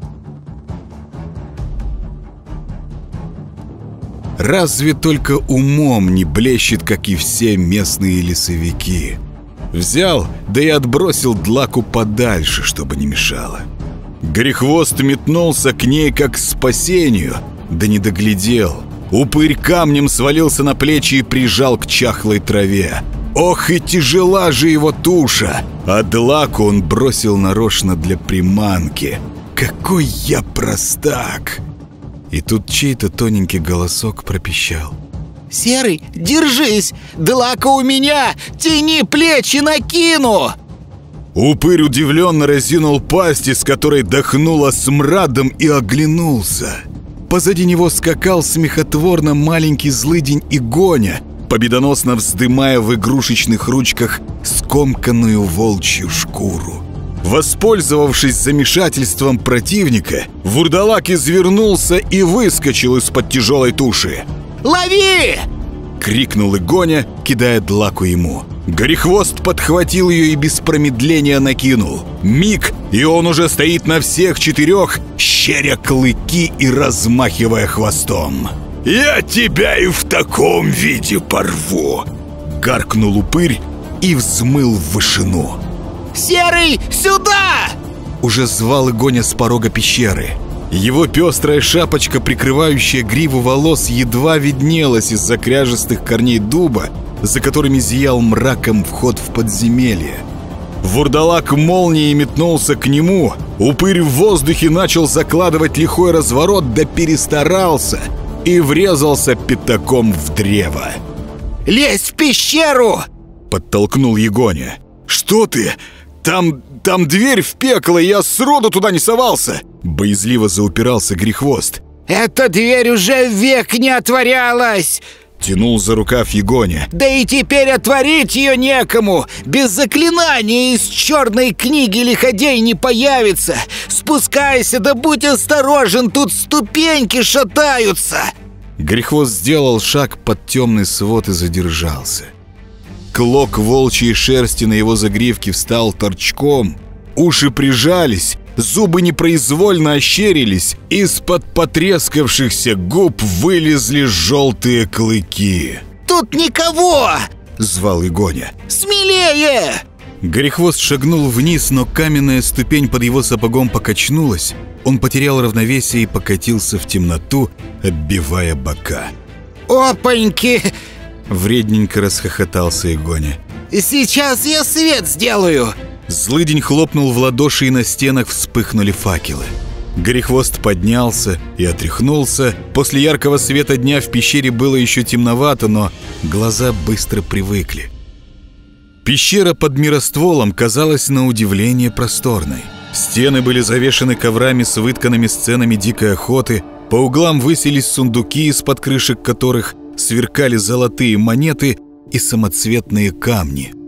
Разве только умом не блещет, как и все местные лесовики. Взял, да и отбросил длаку подальше, чтобы не мешало. Грехвост метнулся к ней как к спасению, да не доглядел. Упырь камнем свалился на плечи и прижал к чахлой траве. Ох и тяжела же его туша! А длаку он бросил нарочно для приманки. Какой я простак! И тут чей-то тоненький голосок пропищал. «Серый, держись! Длака у меня! Тяни плечи, накину!» Упырь удивленно разинул пасть, из которой дохнуло смрадом и оглянулся. Позади него скакал смехотворно маленький злыдень Игоня, победоносно вздымая в игрушечных ручках скомканную волчью шкуру. Воспользовавшись замешательством противника, вурдалак извернулся и выскочил из-под тяжелой туши. «Лови!» — крикнул Игоня, кидая длаку ему. Горехвост подхватил ее и без промедления накинул. Миг, и он уже стоит на всех четырех, щеря клыки и размахивая хвостом. «Я тебя и в таком виде порву!» Гаркнул упырь и взмыл в вышину. «Серый, сюда!» Уже звал Игоня с порога пещеры. Его пестрая шапочка, прикрывающая гриву волос, едва виднелась из-за кряжестых корней дуба, за которыми зиял мраком вход в подземелье. Вурдалак молнией метнулся к нему, упырь в воздухе начал закладывать лихой разворот, да перестарался и врезался пятаком в древо. «Лезь в пещеру!» — подтолкнул Егоня. «Что ты? Там там дверь в пекло, и я сроду туда не совался!» Боязливо заупирался Грехвост. «Эта дверь уже век не отворялась!» Тянул за рукав Егоня. «Да и теперь отворить ее некому! Без заклинания из черной книги лиходей не появится! Спускайся, да будь осторожен, тут ступеньки шатаются!» Грехвост сделал шаг под темный свод и задержался. Клок волчьей шерсти на его загривке встал торчком. Уши прижались, зубы непроизвольно ощерились, из-под потрескавшихся губ вылезли желтые клыки. «Тут никого!» — звал Игоня. «Смелее!» Горехвост шагнул вниз, но каменная ступень под его сапогом покачнулась. Он потерял равновесие и покатился в темноту, оббивая бока. «Опаньки!» Вредненько расхохотался Игоня. «Сейчас я свет сделаю!» Злыдень хлопнул в ладоши, и на стенах вспыхнули факелы. Горехвост поднялся и отряхнулся. После яркого света дня в пещере было еще темновато, но глаза быстро привыкли. Пещера под миростволом казалась на удивление просторной. Стены были завешены коврами с вытканными сценами дикой охоты, По углам высились сундуки, из-под крышек которых сверкали золотые монеты и самоцветные камни.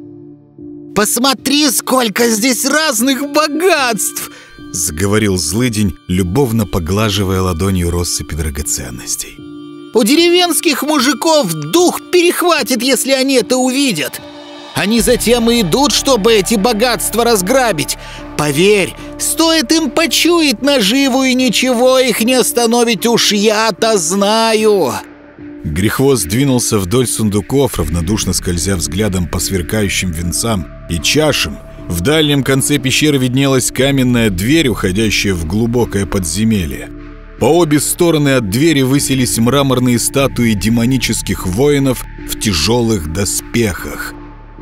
«Посмотри, сколько здесь разных богатств!» Заговорил злыдень, любовно поглаживая ладонью россыпи драгоценностей. У деревенских мужиков дух перехватит, если они это увидят. Они затем и идут, чтобы эти богатства разграбить. Поверь, стоит им почуять наживу, и ничего их не остановить, уж я-то знаю. Грехвост двинулся вдоль сундуков, равнодушно скользя взглядом по сверкающим венцам и чашам. В дальнем конце пещеры виднелась каменная дверь, уходящая в глубокое подземелье. По обе стороны от двери высились мраморные статуи демонических воинов в тяжелых доспехах.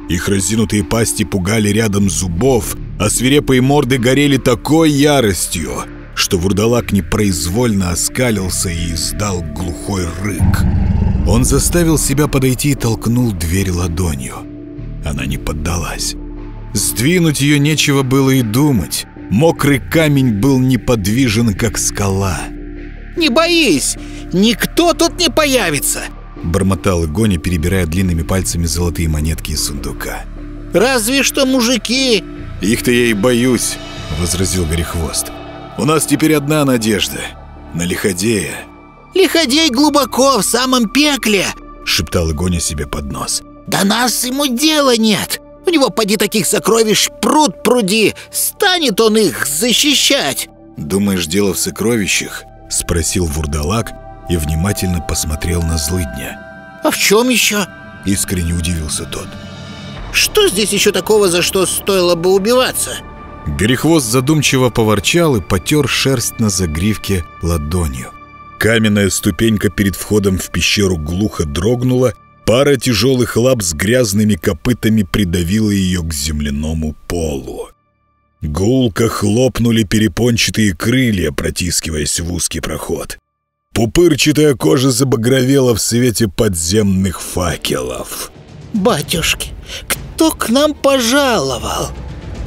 Их разинутые пасти пугали рядом зубов, а свирепые морды горели такой яростью, что вурдалак непроизвольно оскалился и издал глухой рык. Он заставил себя подойти и толкнул дверь ладонью. Она не поддалась. Сдвинуть ее нечего было и думать. Мокрый камень был неподвижен, как скала. «Не боись, никто тут не появится!» Бормотал Игоня, перебирая длинными пальцами золотые монетки из сундука. «Разве что мужики!» «Их-то я и боюсь», — возразил Горехвост. «У нас теперь одна надежда — на Лиходея». «Лиходей глубоко, в самом пекле!» — шептал Игоня себе под нос. «Да нас ему дела нет! У него, поди, таких сокровищ пруд пруди! Станет он их защищать!» «Думаешь, дело в сокровищах?» — спросил Вурдалак и внимательно посмотрел на злыдня. «А в чем еще?» — искренне удивился тот. «Что здесь еще такого, за что стоило бы убиваться?» Горехвост задумчиво поворчал и потер шерсть на загривке ладонью. Каменная ступенька перед входом в пещеру глухо дрогнула, пара тяжелых лап с грязными копытами придавила ее к земляному полу. Гулко хлопнули перепончатые крылья, протискиваясь в узкий проход. Пупырчатая кожа забагровела в свете подземных факелов. «Батюшки, кто к нам пожаловал?»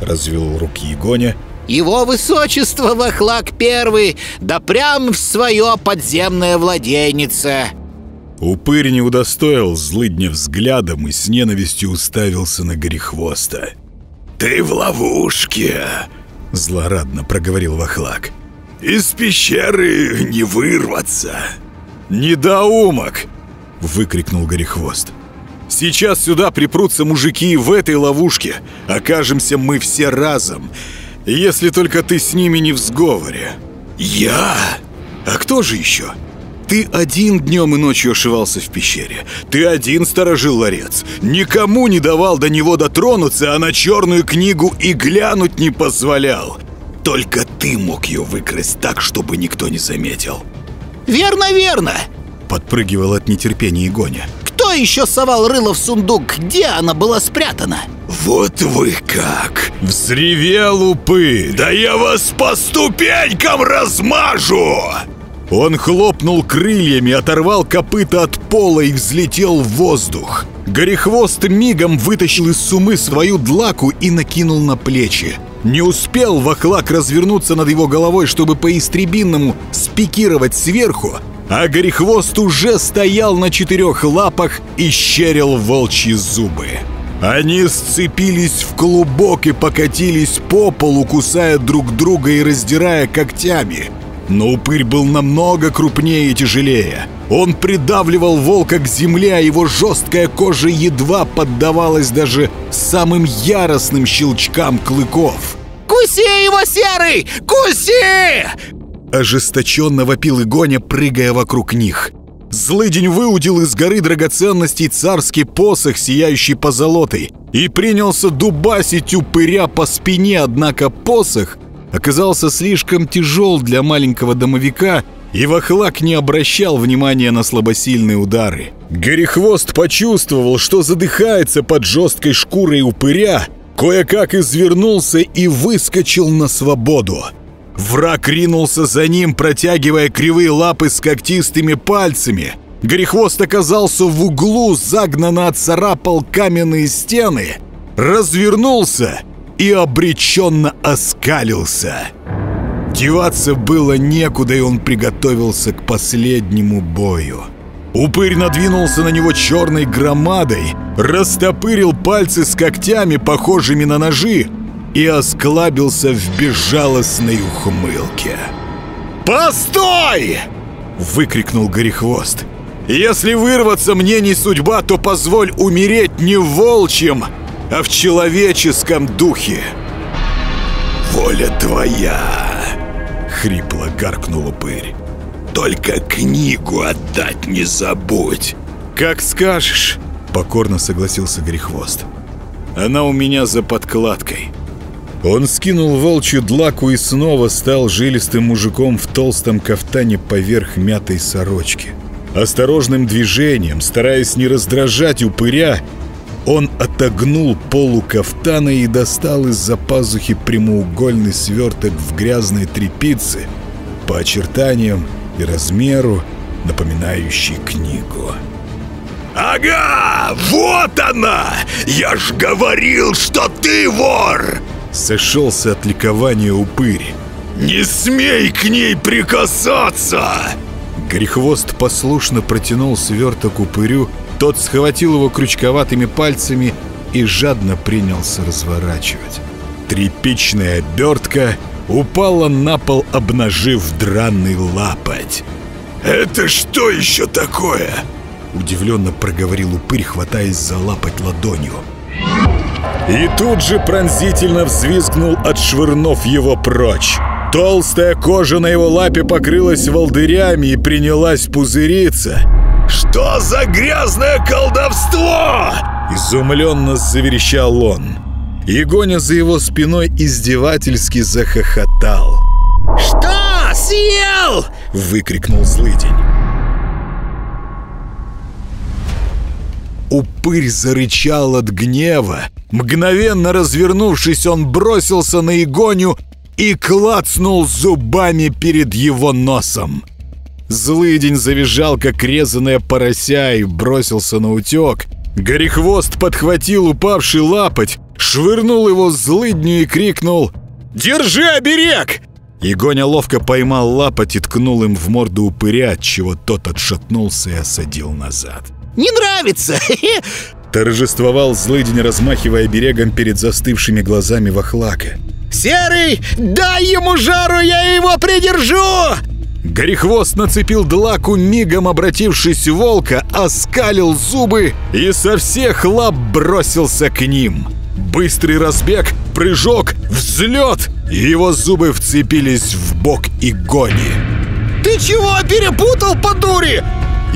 Развел руки Игоня. «Его высочество Вахлак Первый, да прям в свое подземное владенице!» Упырь не удостоил злыдня взглядом и с ненавистью уставился на Горехвоста. «Ты в ловушке!» — злорадно проговорил Вахлак. «Из пещеры не вырваться!» «Недоумок!» — выкрикнул Горехвост. «Сейчас сюда припрутся мужики в этой ловушке. Окажемся мы все разом, если только ты с ними не в сговоре». «Я? А кто же еще?» Ты один днем и ночью ошивался в пещере. Ты один сторожил ларец. Никому не давал до него дотронуться, а на черную книгу и глянуть не позволял. Только ты мог ее выкрасть так, чтобы никто не заметил. «Верно, верно!» Подпрыгивал от нетерпения Игоня. «Кто еще совал рыло в сундук? Где она была спрятана?» «Вот вы как!» Взревел упырь. «Да я вас по ступенькам размажу!» Он хлопнул крыльями, оторвал копыта от пола и взлетел в воздух. Горехвост мигом вытащил из сумы свою длаку и накинул на плечи. Не успел Вахлак развернуться над его головой, чтобы по-истребинному спикировать сверху, а Горехвост уже стоял на четырех лапах и щерил волчьи зубы. Они сцепились в клубок и покатились по полу, кусая друг друга и раздирая когтями – но упырь был намного крупнее и тяжелее. Он придавливал волка к земле, а его жесткая кожа едва поддавалась даже самым яростным щелчкам клыков. «Куси его, Серый! Куси!» Ожесточенно вопил Игоня, прыгая вокруг них. Злыдень выудил из горы драгоценностей царский посох, сияющий позолотой, и принялся дубасить упыря по спине, однако посох оказался слишком тяжел для маленького домовика, и Вахлак не обращал внимания на слабосильные удары. Горехвост почувствовал, что задыхается под жесткой шкурой упыря, кое-как извернулся и выскочил на свободу. Враг ринулся за ним, протягивая кривые лапы с когтистыми пальцами. Горехвост оказался в углу, загнанно отцарапал каменные стены, развернулся — и обреченно оскалился. Деваться было некуда, и он приготовился к последнему бою. Упырь надвинулся на него черной громадой, растопырил пальцы с когтями, похожими на ножи, и осклабился в безжалостной ухмылке. «Постой!» — выкрикнул Горехвост. «Если вырваться мне не судьба, то позволь умереть не в волчьем, а в человеческом духе!» «Воля твоя!» — хрипло гаркнул упырь. «Только книгу отдать не забудь!» «Как скажешь!» — покорно согласился Грехвост. «Она у меня за подкладкой». Он скинул волчью длаку и снова стал жилистым мужиком в толстом кафтане поверх мятой сорочки. Осторожным движением, стараясь не раздражать упыря, он отогнул полу кафтана и достал из-за пазухи прямоугольный сверток в грязной тряпице, по очертаниям и размеру напоминающий книгу. «Ага! Вот она! Я ж говорил, что ты вор!» Сошелся от ликования упырь. «Не смей к ней прикасаться!» Грехвост послушно протянул сверток упырю, тот схватил его крючковатыми пальцами и жадно принялся разворачивать. Тряпичная обертка упала на пол, обнажив дранный лапоть. «Это что еще такое?» Удивленно проговорил упырь, хватаясь за лапоть ладонью. И тут же пронзительно взвизгнул, отшвырнув его прочь. Толстая кожа на его лапе покрылась волдырями и принялась пузыриться. «Что за грязное колдовство?» Изумленно заверещал он. Игоня за его спиной издевательски захохотал. «Что? Съел?» — выкрикнул злыдень. Упырь зарычал от гнева. Мгновенно развернувшись, он бросился на Игоню и клацнул зубами перед его носом. Злыдень завизжал, как резаная порося, и бросился на утек. Горехвост подхватил упавший лапоть, швырнул его злыдню и крикнул «Держи оберег!» Игоня ловко поймал лапоть и ткнул им в морду упыря, отчего тот отшатнулся и осадил назад. «Не нравится!» Торжествовал злыдень, размахивая берегом перед застывшими глазами Вахлака. «Серый, дай ему жару, я его придержу!» Горехвост нацепил длаку, мигом обратившись в волка, оскалил зубы и со всех лап бросился к ним. Быстрый разбег, прыжок, взлет, и его зубы вцепились в бок Игони. «Ты чего перепутал, по дуре?»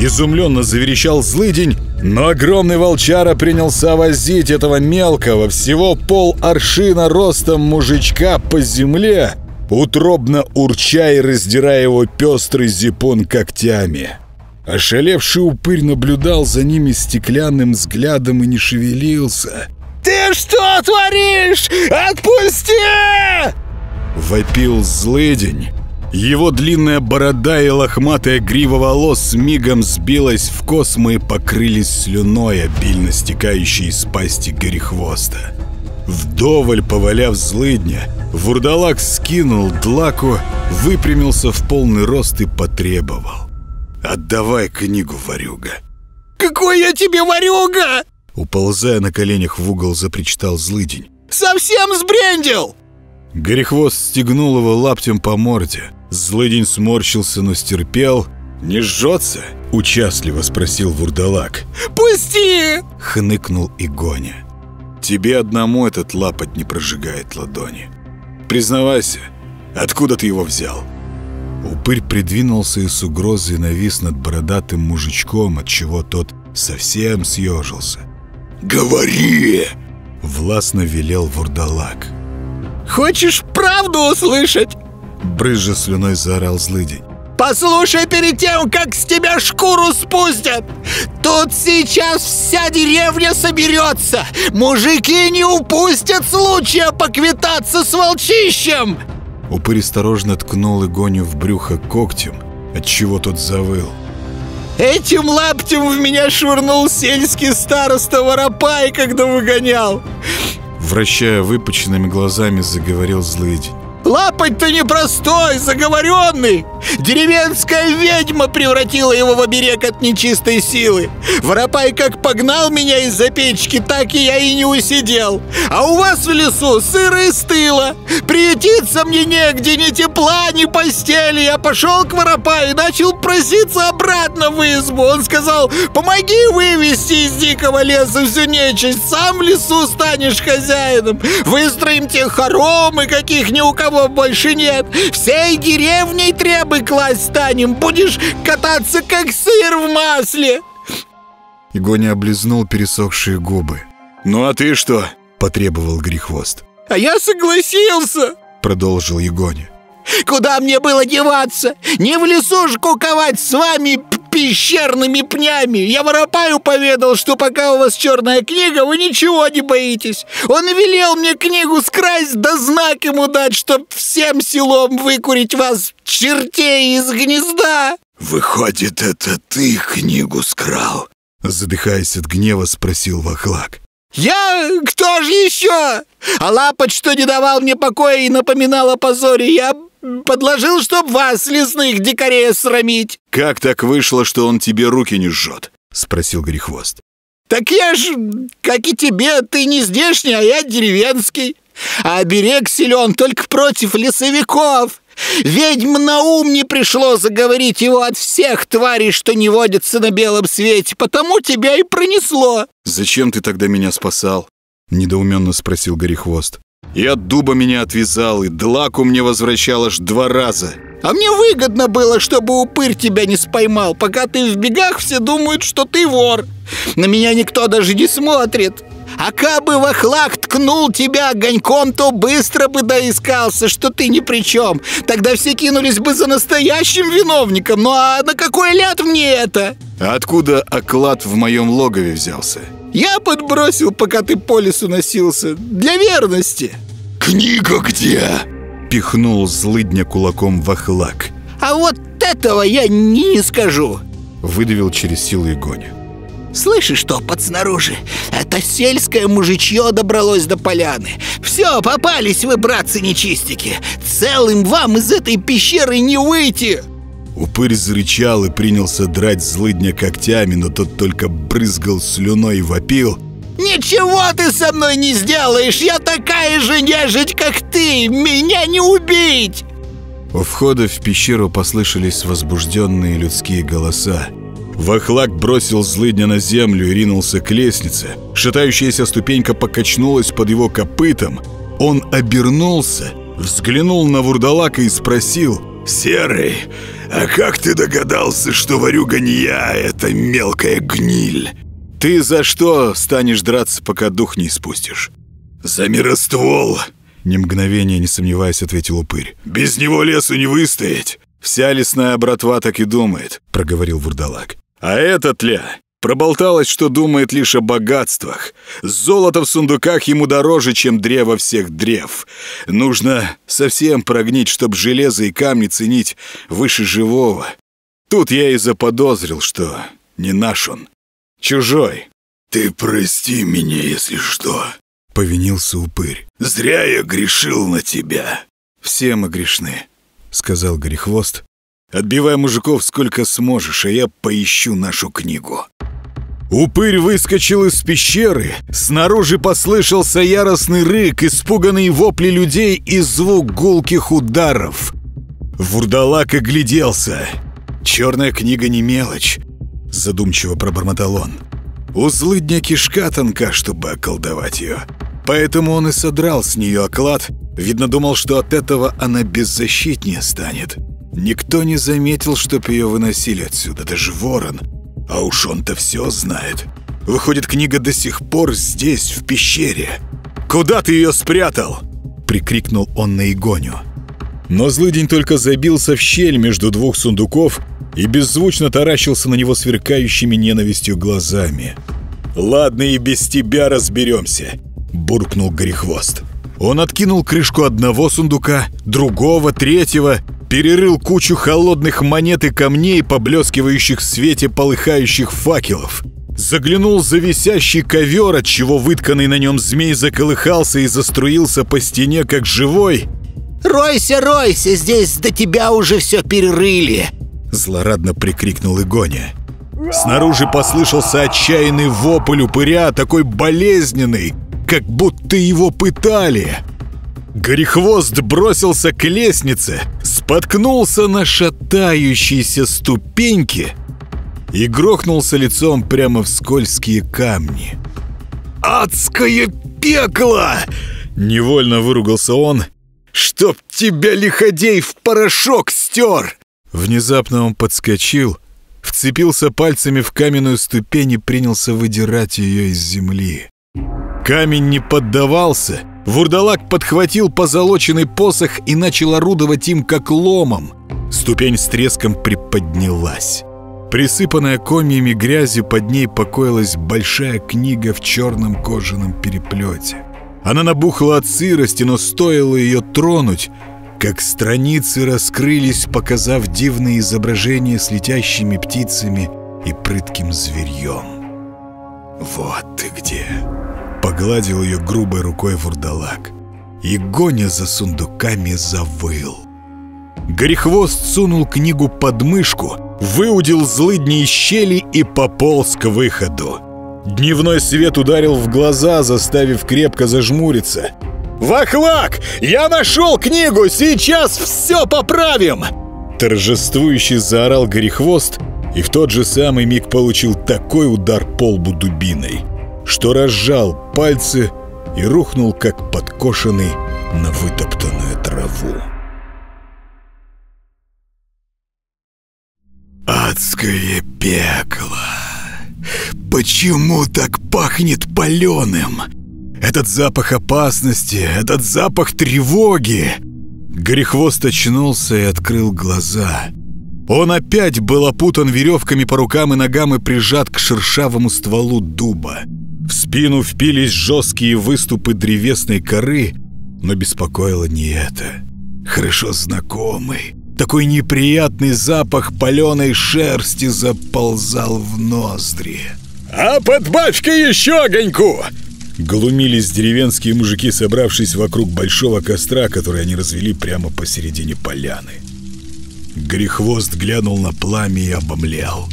Изумленно заверещал злыдень, но огромный волчара принялся возить этого мелкого, всего пол аршина ростом мужичка по земле, утробно урча и раздирая его пестрый зипун когтями. Ошалевший упырь наблюдал за ними стеклянным взглядом и не шевелился. «Ты что творишь? Отпусти!» Вопил злыдень. Его длинная борода и лохматая грива волос мигом сбилась в космы и покрылись слюной, обильно стекающей из пасти горехвоста. Вдоволь поваляв злыдня, вурдалак скинул длаку, выпрямился в полный рост и потребовал. «Отдавай книгу, варюга!» «Какой я тебе варюга?» Уползая на коленях в угол, запричитал злыдень. «Совсем сбрендил!» Горехвост стегнул его лаптем по морде. Злыдень сморщился, но стерпел. «Не жжется?» — участливо спросил вурдалак. «Пусти!» — хныкнул Игоня. «Тебе одному этот лапоть не прожигает ладони. Признавайся, откуда ты его взял?» Упырь придвинулся и с угрозой навис над бородатым мужичком, отчего тот совсем съежился. «Говори!» — властно велел вурдалак. «Хочешь правду услышать?» Брызжа слюной заорал злыдень. Послушай перед тем, как с тебя шкуру спустят. Тут сейчас вся деревня соберется. Мужики не упустят случая поквитаться с волчищем. Упырь осторожно ткнул Игоню в брюхо когтем, отчего тот завыл. Этим лаптем в меня швырнул сельский староста Воропай, когда выгонял. Вращая выпученными глазами, заговорил злыдень. Лапоть-то непростой, заговоренный. Деревенская ведьма превратила его в оберег от нечистой силы. Воропай как погнал меня из-за печки, так и я и не усидел. А у вас в лесу сыро и стыло. Приютиться мне негде, ни тепла, ни постели. Я пошел к Воропаю и начал проситься обратно в избу. Он сказал, помоги вывести из дикого леса всю нечисть. Сам в лесу станешь хозяином. Выстроим те хоромы, каких ни у кого больше нет. Всей деревней требы класть станем. Будешь кататься, как сыр в масле. Игоня облизнул пересохшие губы. «Ну а ты что?» — потребовал Грехвост. А я согласился. Продолжил Егоня. Куда мне было деваться? Не в лесу ж куковать с вами п- пещерными пнями. Я Воропаю поведал, что пока у вас черная книга, вы ничего не боитесь. Он велел мне книгу скрасть, да знак ему дать, чтоб всем селом выкурить вас, чертей из гнезда. «Выходит, это ты книгу скрал?» Задыхаясь от гнева, спросил Вахлак. Я? Кто же еще? А лапоть, что не давал мне покоя и напоминал о позоре, я подложил, чтоб вас, лесных дикарей, срамить. «Как так вышло, что он тебе руки не жжет?» Спросил Грехвост. Так я ж, как и тебе, ты не здешний, а я деревенский. А берег силен только против лесовиков. Ведьм на ум не пришло заговорить его от всех тварей, что не водятся на белом свете, потому тебя и пронесло. «Зачем ты тогда меня спасал?» Недоуменно спросил Горехвост. И от дуба меня отвязал, и длаку мне возвращал аж два раза. А мне выгодно было, чтобы упырь тебя не споймал. Пока ты в бегах, все думают, что ты вор. На меня никто даже не смотрит. А кабы вахлак ткнул тебя огоньком, то быстро бы доискался, что ты ни при чем. Тогда все кинулись бы за настоящим виновником. Ну а на какой ляд мне это? Откуда оклад в моем логове взялся? Я подбросил, пока ты по лесу носился. Для верности. «Книга где?» Пихнул злыдня кулаком Вахлак. А вот этого я не, не скажу. Выдавил через силу Игоня. Слышишь, что под снаружи? Это сельское мужичье добралось до поляны. Все, попались вы, братцы-нечистики. Целым вам из этой пещеры не выйти. Упырь зарычал и принялся драть злыдня когтями, но тот только брызгал слюной и вопил. Ничего ты со мной не сделаешь. Я такая же нежить, как ты. Меня не убить. У входа в пещеру послышались возбужденные людские голоса. Вахлак бросил злыдня на землю и ринулся к лестнице. Шатающаяся ступенька покачнулась под его копытом. Он обернулся, взглянул на вурдалака и спросил. «Серый, а как ты догадался, что варюга не я, это мелкая гниль?» «Ты за что станешь драться, пока дух не испустишь?» «За мироствол!» Ни мгновения не сомневаясь, ответил упырь. «Без него лесу не выстоять!» «Вся лесная братва так и думает», — проговорил вурдалак. «А этот ля проболталась, что думает лишь о богатствах. Золото в сундуках ему дороже, чем древо всех древ. Нужно совсем прогнить, чтоб железо и камни ценить выше живого. Тут я и заподозрил, что не наш он, чужой». «Ты прости меня, если что. — повинился упырь. Зря я грешил на тебя». «Все мы грешны», — сказал Горехвост. «Отбивай мужиков сколько сможешь, а я поищу нашу книгу». Упырь выскочил из пещеры. Снаружи послышался яростный рык, испуганные вопли людей и звук гулких ударов. Вурдалак огляделся. «Черная книга не мелочь», — задумчиво пробормотал он. «У злыдня кишка тонка, чтобы околдовать ее. Поэтому он и содрал с нее оклад. Видно, думал, что от этого она беззащитнее станет. Никто не заметил, чтоб ее выносили отсюда, даже ворон. А уж он-то все знает. Выходит, книга до сих пор здесь, в пещере. «Куда ты ее спрятал?» — прикрикнул он на Игоню. Но злыдень только забился в щель между двух сундуков и беззвучно таращился на него сверкающими ненавистью глазами. «Ладно, и без тебя разберемся», — буркнул Горехвост. Он откинул крышку одного сундука, другого, третьего, перерыл кучу холодных монет и камней, поблескивающих в свете полыхающих факелов. Заглянул за висящий ковер, от чего вытканный на нем змей заколыхался и заструился по стене, как живой. Ройся, ройся, здесь до тебя уже все перерыли!» Злорадно прикрикнул Игоня. Снаружи послышался отчаянный вопль упыря, такой болезненный, как будто его пытали. Горехвост бросился к лестнице, споткнулся на шатающейся ступеньке и грохнулся лицом прямо в скользкие камни. «Адское пекло!» — невольно выругался он. «Чтоб тебя, лиходей, в порошок стер!» Внезапно он подскочил, вцепился пальцами в каменную ступень и принялся выдирать ее из земли. Камень не поддавался, вурдалак подхватил позолоченный посох и начал орудовать им как ломом. Ступень с треском приподнялась. Присыпанная комьями грязи под ней покоилась большая книга в черном кожаном переплете. Она набухла от сырости, но стоило ее тронуть, как страницы раскрылись, показав дивные изображения с летящими птицами и прытким зверьем. «Вот ты где!» — погладил ее грубой рукой вурдалак. И гоня за сундуками завыл. Горехвост сунул книгу под мышку, выудил злыдни из щели и пополз к выходу. Дневной свет ударил в глаза, заставив крепко зажмуриться — «Вахлак! Я нашел книгу! Сейчас все поправим!» Торжествующий заорал Горехвост и в тот же самый миг получил такой удар по лбу дубиной, что разжал пальцы и рухнул, как подкошенный на вытоптанную траву. «Адское пекло! Почему так пахнет паленым?» Этот запах опасности, этот запах тревоги. Горехвост очнулся и открыл глаза. Он опять был опутан веревками по рукам и ногам и прижат к шершавому стволу дуба. В спину впились жесткие выступы древесной коры, но беспокоило не это. Хорошо знакомый, такой неприятный запах паленой шерсти заползал в ноздри. «А подбавь-ка еще огоньку!» Глумились деревенские мужики, собравшись вокруг большого костра, который они развели прямо посередине поляны. Грехвост глянул на пламя и обомлел.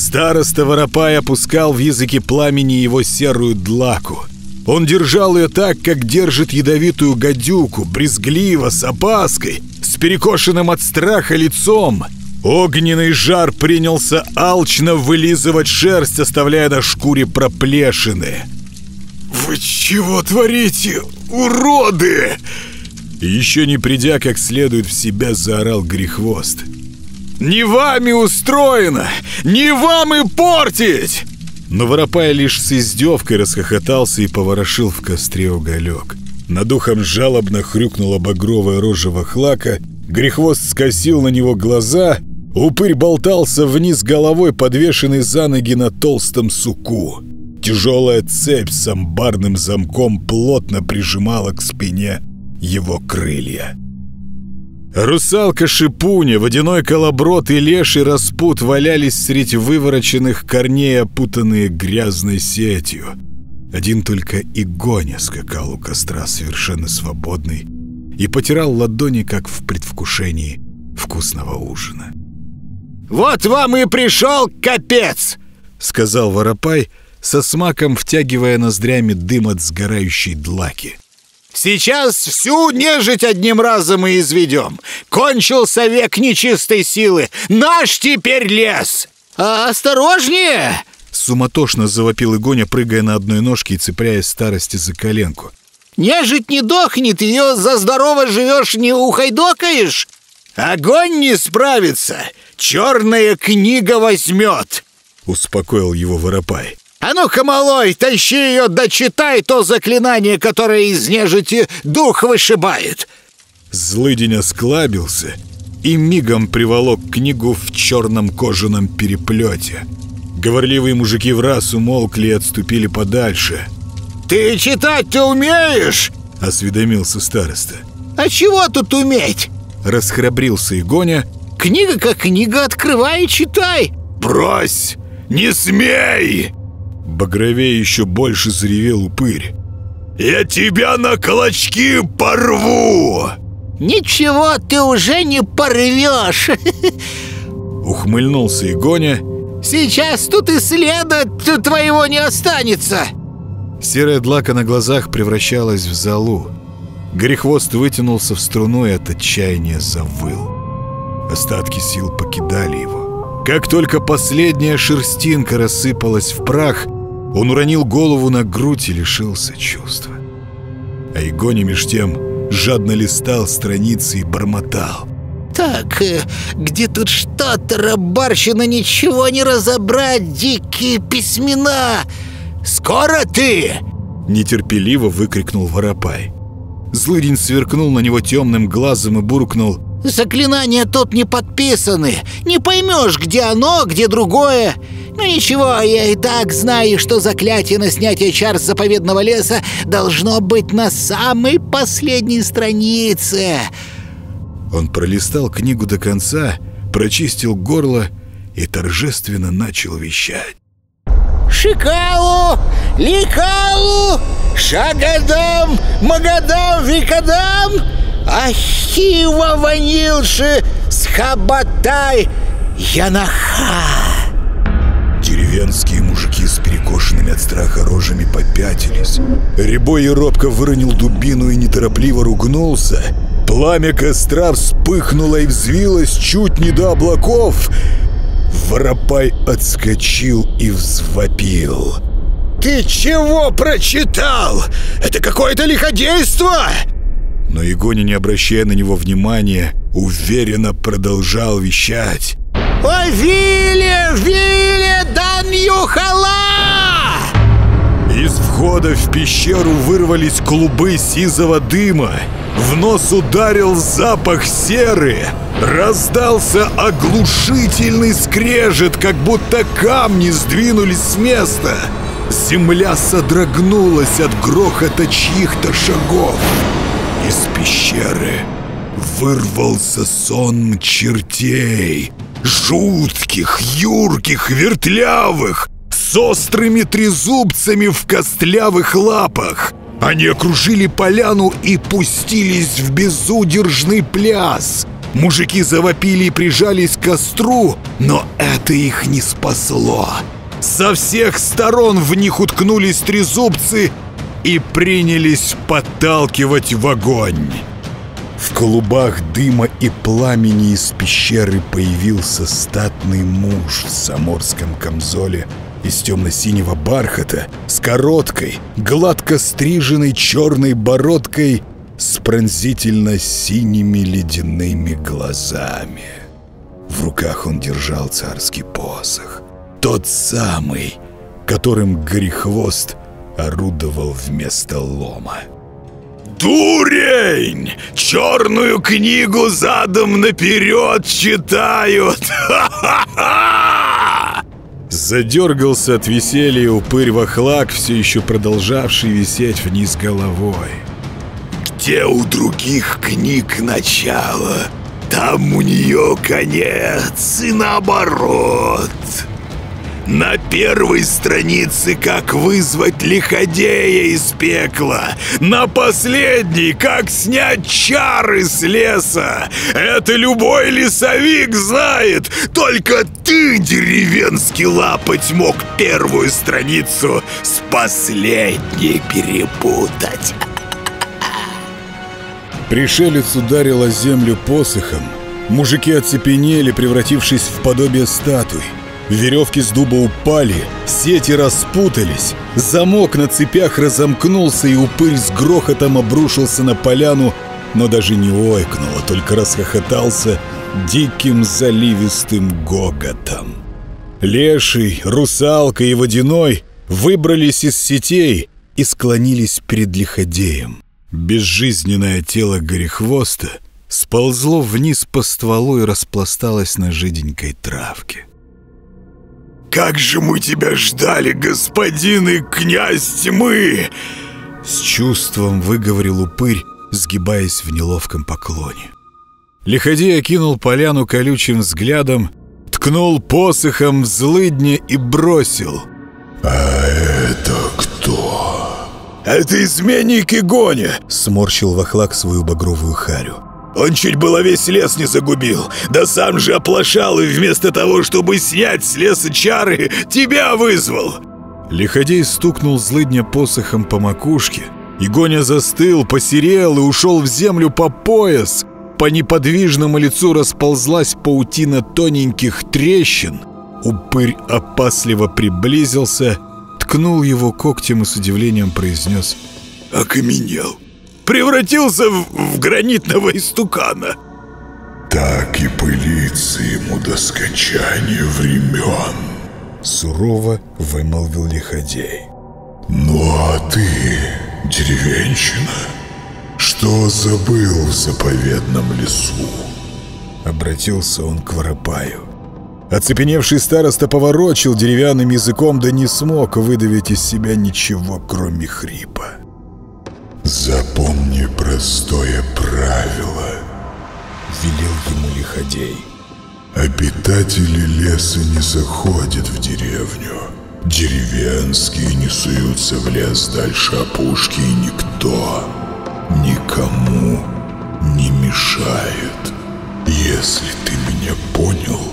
Староста Воропай опускал в языке пламени его серую длаку. Он держал ее так, как держит ядовитую гадюку, брезгливо, с опаской, с перекошенным от страха лицом. Огненный жар принялся алчно вылизывать шерсть, оставляя на шкуре проплешины. «Вы чего творите, уроды?» Еще не придя как следует в себя, заорал Грехвост. «Не вами устроено! Не вам и портить!» Но Воропай лишь с издевкой расхохотался и поворошил в костре уголек. Над ухом жалобно хрюкнула багровая рожа вахлака, Грехвост скосил на него глаза, упырь болтался вниз головой, подвешенный за ноги на толстом суку. Тяжелая цепь с амбарным замком плотно прижимала к спине его крылья. Русалка Шипуня, водяной колоброд и леший распут валялись среди вывороченных корней, опутанные грязной сетью. Один только Игоня скакал у костра совершенно свободный и потирал ладони, как в предвкушении вкусного ужина. «Вот вам и пришел капец!» — сказал Воропай — со смаком втягивая ноздрями дым от сгорающей длаки. «Сейчас всю нежить одним разом и изведем. Кончился век нечистой силы. Наш теперь лес!» а «Осторожнее!» Суматошно завопил Игоня, прыгая на одной ножке и цепляясь старости за коленку. «Нежить не дохнет, ее за здорово живешь не ухайдокаешь!» «Огонь не справится! Черная книга возьмет!» Успокоил его Воропай. «А ну-ка, малой, тащи ее, дочитай то заклинание, которое из нежити дух вышибает!» Злыдень осклабился и мигом приволок книгу в черном кожаном переплете. Говорливые мужики в раз умолкли и отступили подальше. «Ты читать-то умеешь?» — осведомился староста. «А чего тут уметь?» — расхрабрился Игоня. «Книга как книга, открывай и читай!» «Брось! Не смей!» Багровее еще больше заревел упырь. «Я тебя на клочки порву!» Ничего ты уже не порвешь. Ухмыльнулся Игоня. Сейчас тут и следа твоего не останется. Серая длака на глазах превращалась в золу. Горехвост вытянулся в струну и от отчаяния завыл. Остатки сил покидали его. Как только последняя шерстинка рассыпалась в прах, он уронил голову на грудь и лишился чувства. А Игони меж тем жадно листал страницы и бормотал. Так, э, где тут что-то, рабарщина, ничего не разобрать, дикие письмена. Скоро ты? Нетерпеливо выкрикнул Воропай. Злыдень сверкнул на него темным глазом и буркнул. Заклинания тут не подписаны. Не поймешь, где оно, где другое. Ну ничего, я и так знаю, что заклятие на снятие чар с заповедного леса должно быть на самой последней странице. Он пролистал книгу до конца, прочистил горло и торжественно начал вещать. Шикалу, Ликалу, Шагадам, Магадам, Викадам, Ахива Ванилши, Схабатай, Янаха. Деревенские мужики с перекошенными от страха рожами попятились. Рябой и робко выронил дубину и неторопливо ругнулся. Пламя костра вспыхнуло и взвилось чуть не до облаков. Воропай отскочил и взвопил. «Ты чего прочитал? Это какое-то лиходейство!» Но Игоня, не обращая на него внимания, уверенно продолжал вещать. «О, Виле, Виле, дан юхала!» Из входа в пещеру вырвались клубы сизого дыма. В нос ударил запах серы. Раздался оглушительный скрежет, как будто камни сдвинулись с места. Земля содрогнулась от грохота чьих-то шагов. Из пещеры вырвался сон чертей. Жутких, юрких, вертлявых, с острыми трезубцами в костлявых лапах. Они окружили поляну и пустились в безудержный пляс. Мужики завопили и прижались к костру, но это их не спасло. Со всех сторон в них уткнулись трезубцы и принялись подталкивать в огонь. В клубах дыма и пламени из пещеры появился статный муж в саморском камзоле из темно-синего бархата с короткой, гладко стриженной черной бородкой с пронзительно-синими ледяными глазами. В руках он держал царский посох. Тот самый, которым Грехвост орудовал вместо лома. Дурень! Черную книгу задом наперед читают! Ха-ха-ха! Задергался от веселья упырь вахлак, все еще продолжавший висеть вниз головой. Где у других книг начало, там у нее конец и наоборот. На первой странице «Как вызвать лиходея из пекла», на последней «Как снять чары с леса». Это любой лесовик знает, только ты, деревенский лапоть, мог первую страницу с последней перепутать. Пришелец ударил о землю посохом. Мужики оцепенели, превратившись в подобие статуй. Веревки с дуба упали, сети распутались, замок на цепях разомкнулся, и упырь с грохотом обрушился на поляну, но даже не ойкнул, а только расхохотался диким заливистым гоготом. Леший, русалка и водяной выбрались из сетей и склонились перед лиходеем. Безжизненное тело горехвоста сползло вниз по стволу и распласталось на жиденькой травке. «Как же мы тебя ждали, господин и князь тьмы!» С чувством выговорил упырь, сгибаясь в неловком поклоне. Лиходей окинул поляну колючим взглядом, ткнул посохом в злыдня и бросил. «А это кто?» «Это изменник Игоня!» Сморщил вахлак свою багровую харю. Он чуть было весь лес не загубил, да сам же оплошал и вместо того, чтобы снять с леса чары, тебя вызвал!» Лиходей стукнул злыдня посохом по макушке, и Гоня застыл, посерел и ушел в землю по пояс. По неподвижному лицу расползлась паутина тоненьких трещин. Упырь опасливо приблизился, ткнул его когтем и с удивлением произнес «Окаменел! Превратился в, в гранитного истукана!» Так и пылится ему до скончания времен. Сурово вымолвил Лиходей. Ну а ты, деревенщина, что забыл в заповедном лесу? Обратился он к Воропаю. Оцепеневший староста поворочил деревянным языком, да не смог выдавить из себя ничего, кроме хрипа. Запомни простое правило, велел ему Лиходей. Обитатели леса не заходят в деревню. Деревенские не суются в лес дальше опушки, и никто никому не мешает. Если ты меня понял,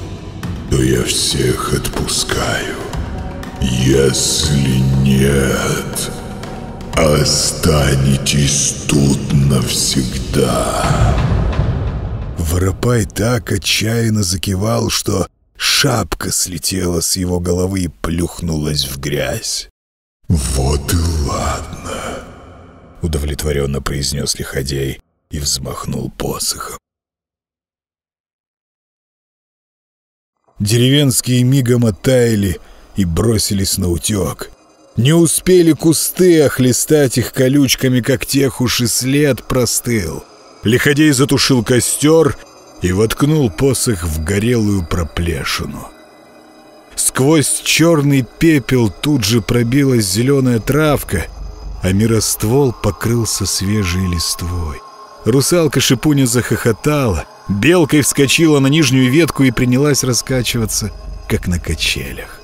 то я всех отпускаю. Если нет, останетесь тут навсегда. Воропай так отчаянно закивал, что шапка слетела с его головы и плюхнулась в грязь. «Вот и ладно», — удовлетворенно произнес Лиходей и взмахнул посохом. Деревенские мигом оттаяли и бросились на утек. Не успели кусты охлестать их колючками, как тех уж и след простыл. Лиходей затушил костер и воткнул посох в горелую проплешину. Сквозь черный пепел тут же пробилась зеленая травка, а мироствол покрылся свежей листвой. Русалка шипуня захохотала, белкой вскочила на нижнюю ветку и принялась раскачиваться, как на качелях.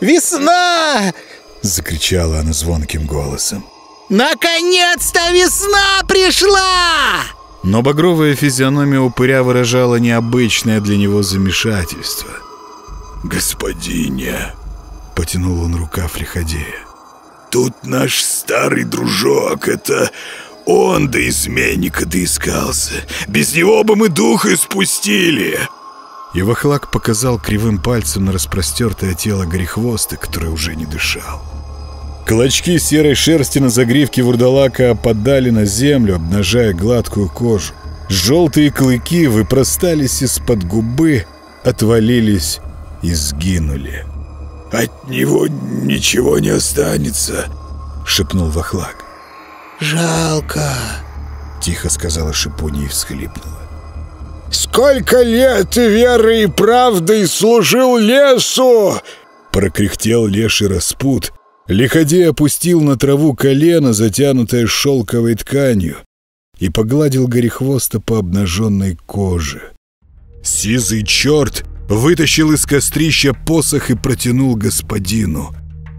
«Весна!» — закричала она звонким голосом. «Наконец-то весна пришла!» Но багровая физиономия упыря выражала необычное для него замешательство. «Господине!» — потянул он рукав Лиходея. «Тут наш старый дружок, это он до изменника доискался. Без него бы мы дух испустили!» И Вахлак показал кривым пальцем на распростертое тело горехвоста, который уже не дышал. Клочки серой шерсти на загривке вурдалака опадали на землю, обнажая гладкую кожу. Желтые клыки выпростались из-под губы, отвалились и сгинули. «От него ничего не останется», — шепнул Вахлак. «Жалко», — тихо сказала Шипуня и всхлипнула. «Сколько лет верой и правдой служил лесу!» Прокряхтел леший распут, Лиходей опустил на траву колено, затянутое шелковой тканью, и погладил горехвоста по обнаженной коже. Сизый черт вытащил из кострища посох и протянул господину.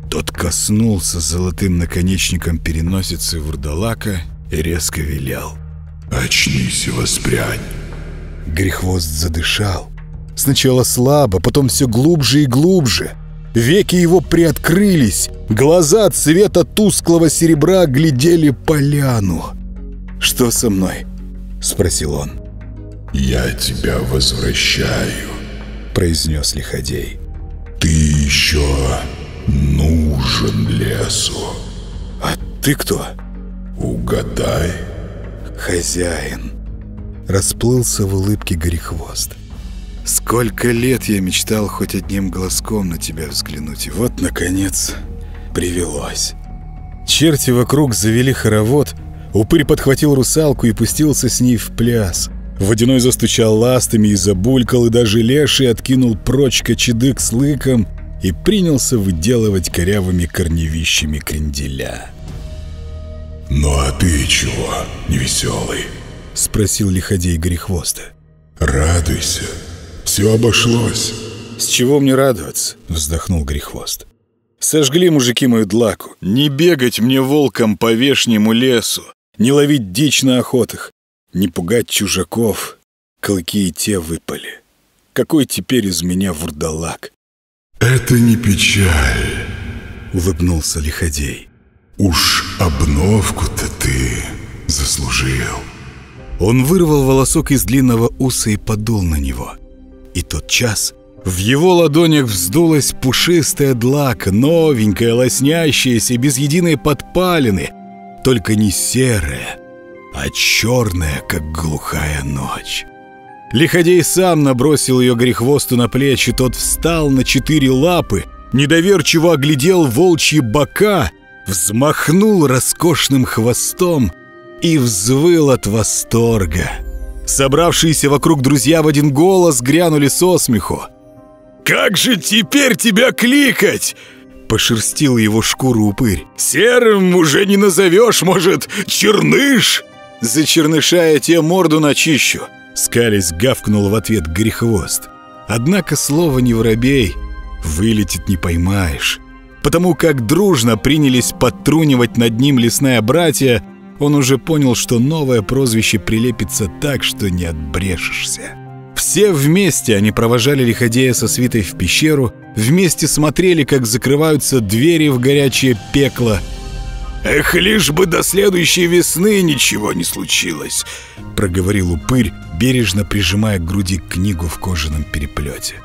Тот коснулся золотым наконечником переносицы вурдалака и резко велел. «Очнись и воспрянь!» Грехвост задышал. Сначала слабо, потом все глубже и глубже — Веки его приоткрылись, глаза цвета тусклого серебра глядели поляну. «Что со мной?» — спросил он. «Я тебя возвращаю», — произнес Лиходей. «Ты еще нужен лесу». «А ты кто?» «Угадай». «Хозяин». Расплылся в улыбке Горехвост. Сколько лет я мечтал хоть одним глазком на тебя взглянуть, и вот, наконец, привелось. Черти вокруг завели хоровод, упырь подхватил русалку и пустился с ней в пляс. Водяной застучал ластами и забулькал, и даже леший откинул прочь кочедык с лыком и принялся выделывать корявыми корневищами кренделя. «Ну а ты чего, невеселый?» — спросил лиходей Горехвоста. «Радуйся, все обошлось. С чего мне радоваться? Вздохнул Грехвост. Сожгли мужики мою длаку. Не бегать мне волком по вешнему лесу, не ловить дичь на охотах. Не пугать чужаков, клыки и те выпали. Какой теперь из меня вурдалак? Это не печаль. Улыбнулся Лиходей. Уж обновку-то ты заслужил. Он вырвал волосок из длинного уса и подул на него. И тот час в его ладонях вздулась пушистая длака, новенькая, лоснящаяся, без единой подпалины, только не серая, а черная, как глухая ночь. Лиходей сам набросил ее грехвосту на плечи, тот встал на четыре лапы, недоверчиво оглядел волчьи бока, взмахнул роскошным хвостом и взвыл от восторга. Собравшиеся вокруг друзья в один голос грянули со смеху. «Как же теперь тебя кликать?» Пошерстил его шкуру упырь. «Серым уже не назовешь, может, черныш?» «За черныша я тебе морду начищу!» Скались гавкнул в ответ грехвост. Однако слово не воробей, вылетит не поймаешь. Потому как дружно принялись подтрунивать над ним лесная братья, он уже понял, что новое прозвище прилепится так, что не отбрешешься. Все вместе они провожали Лиходея со свитой в пещеру, вместе смотрели, как закрываются двери в горячее пекло. «Эх, лишь бы до следующей весны ничего не случилось», — проговорил упырь, бережно прижимая к груди книгу в кожаном переплете.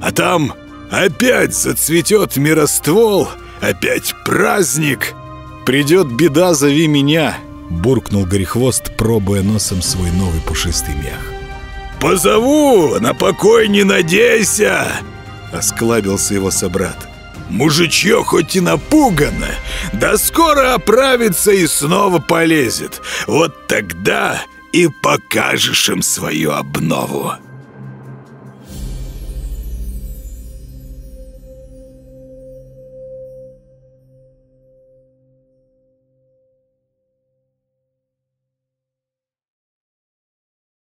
«А там опять зацветет мироствол, опять праздник!» «Придет беда, зови меня!» — буркнул Горехвост, пробуя носом свой новый пушистый мех. «Позову, на покой не надейся!» — осклабился его собрат. «Мужичье хоть и напугано, да скоро оправится и снова полезет. Вот тогда и покажешь им свою обнову».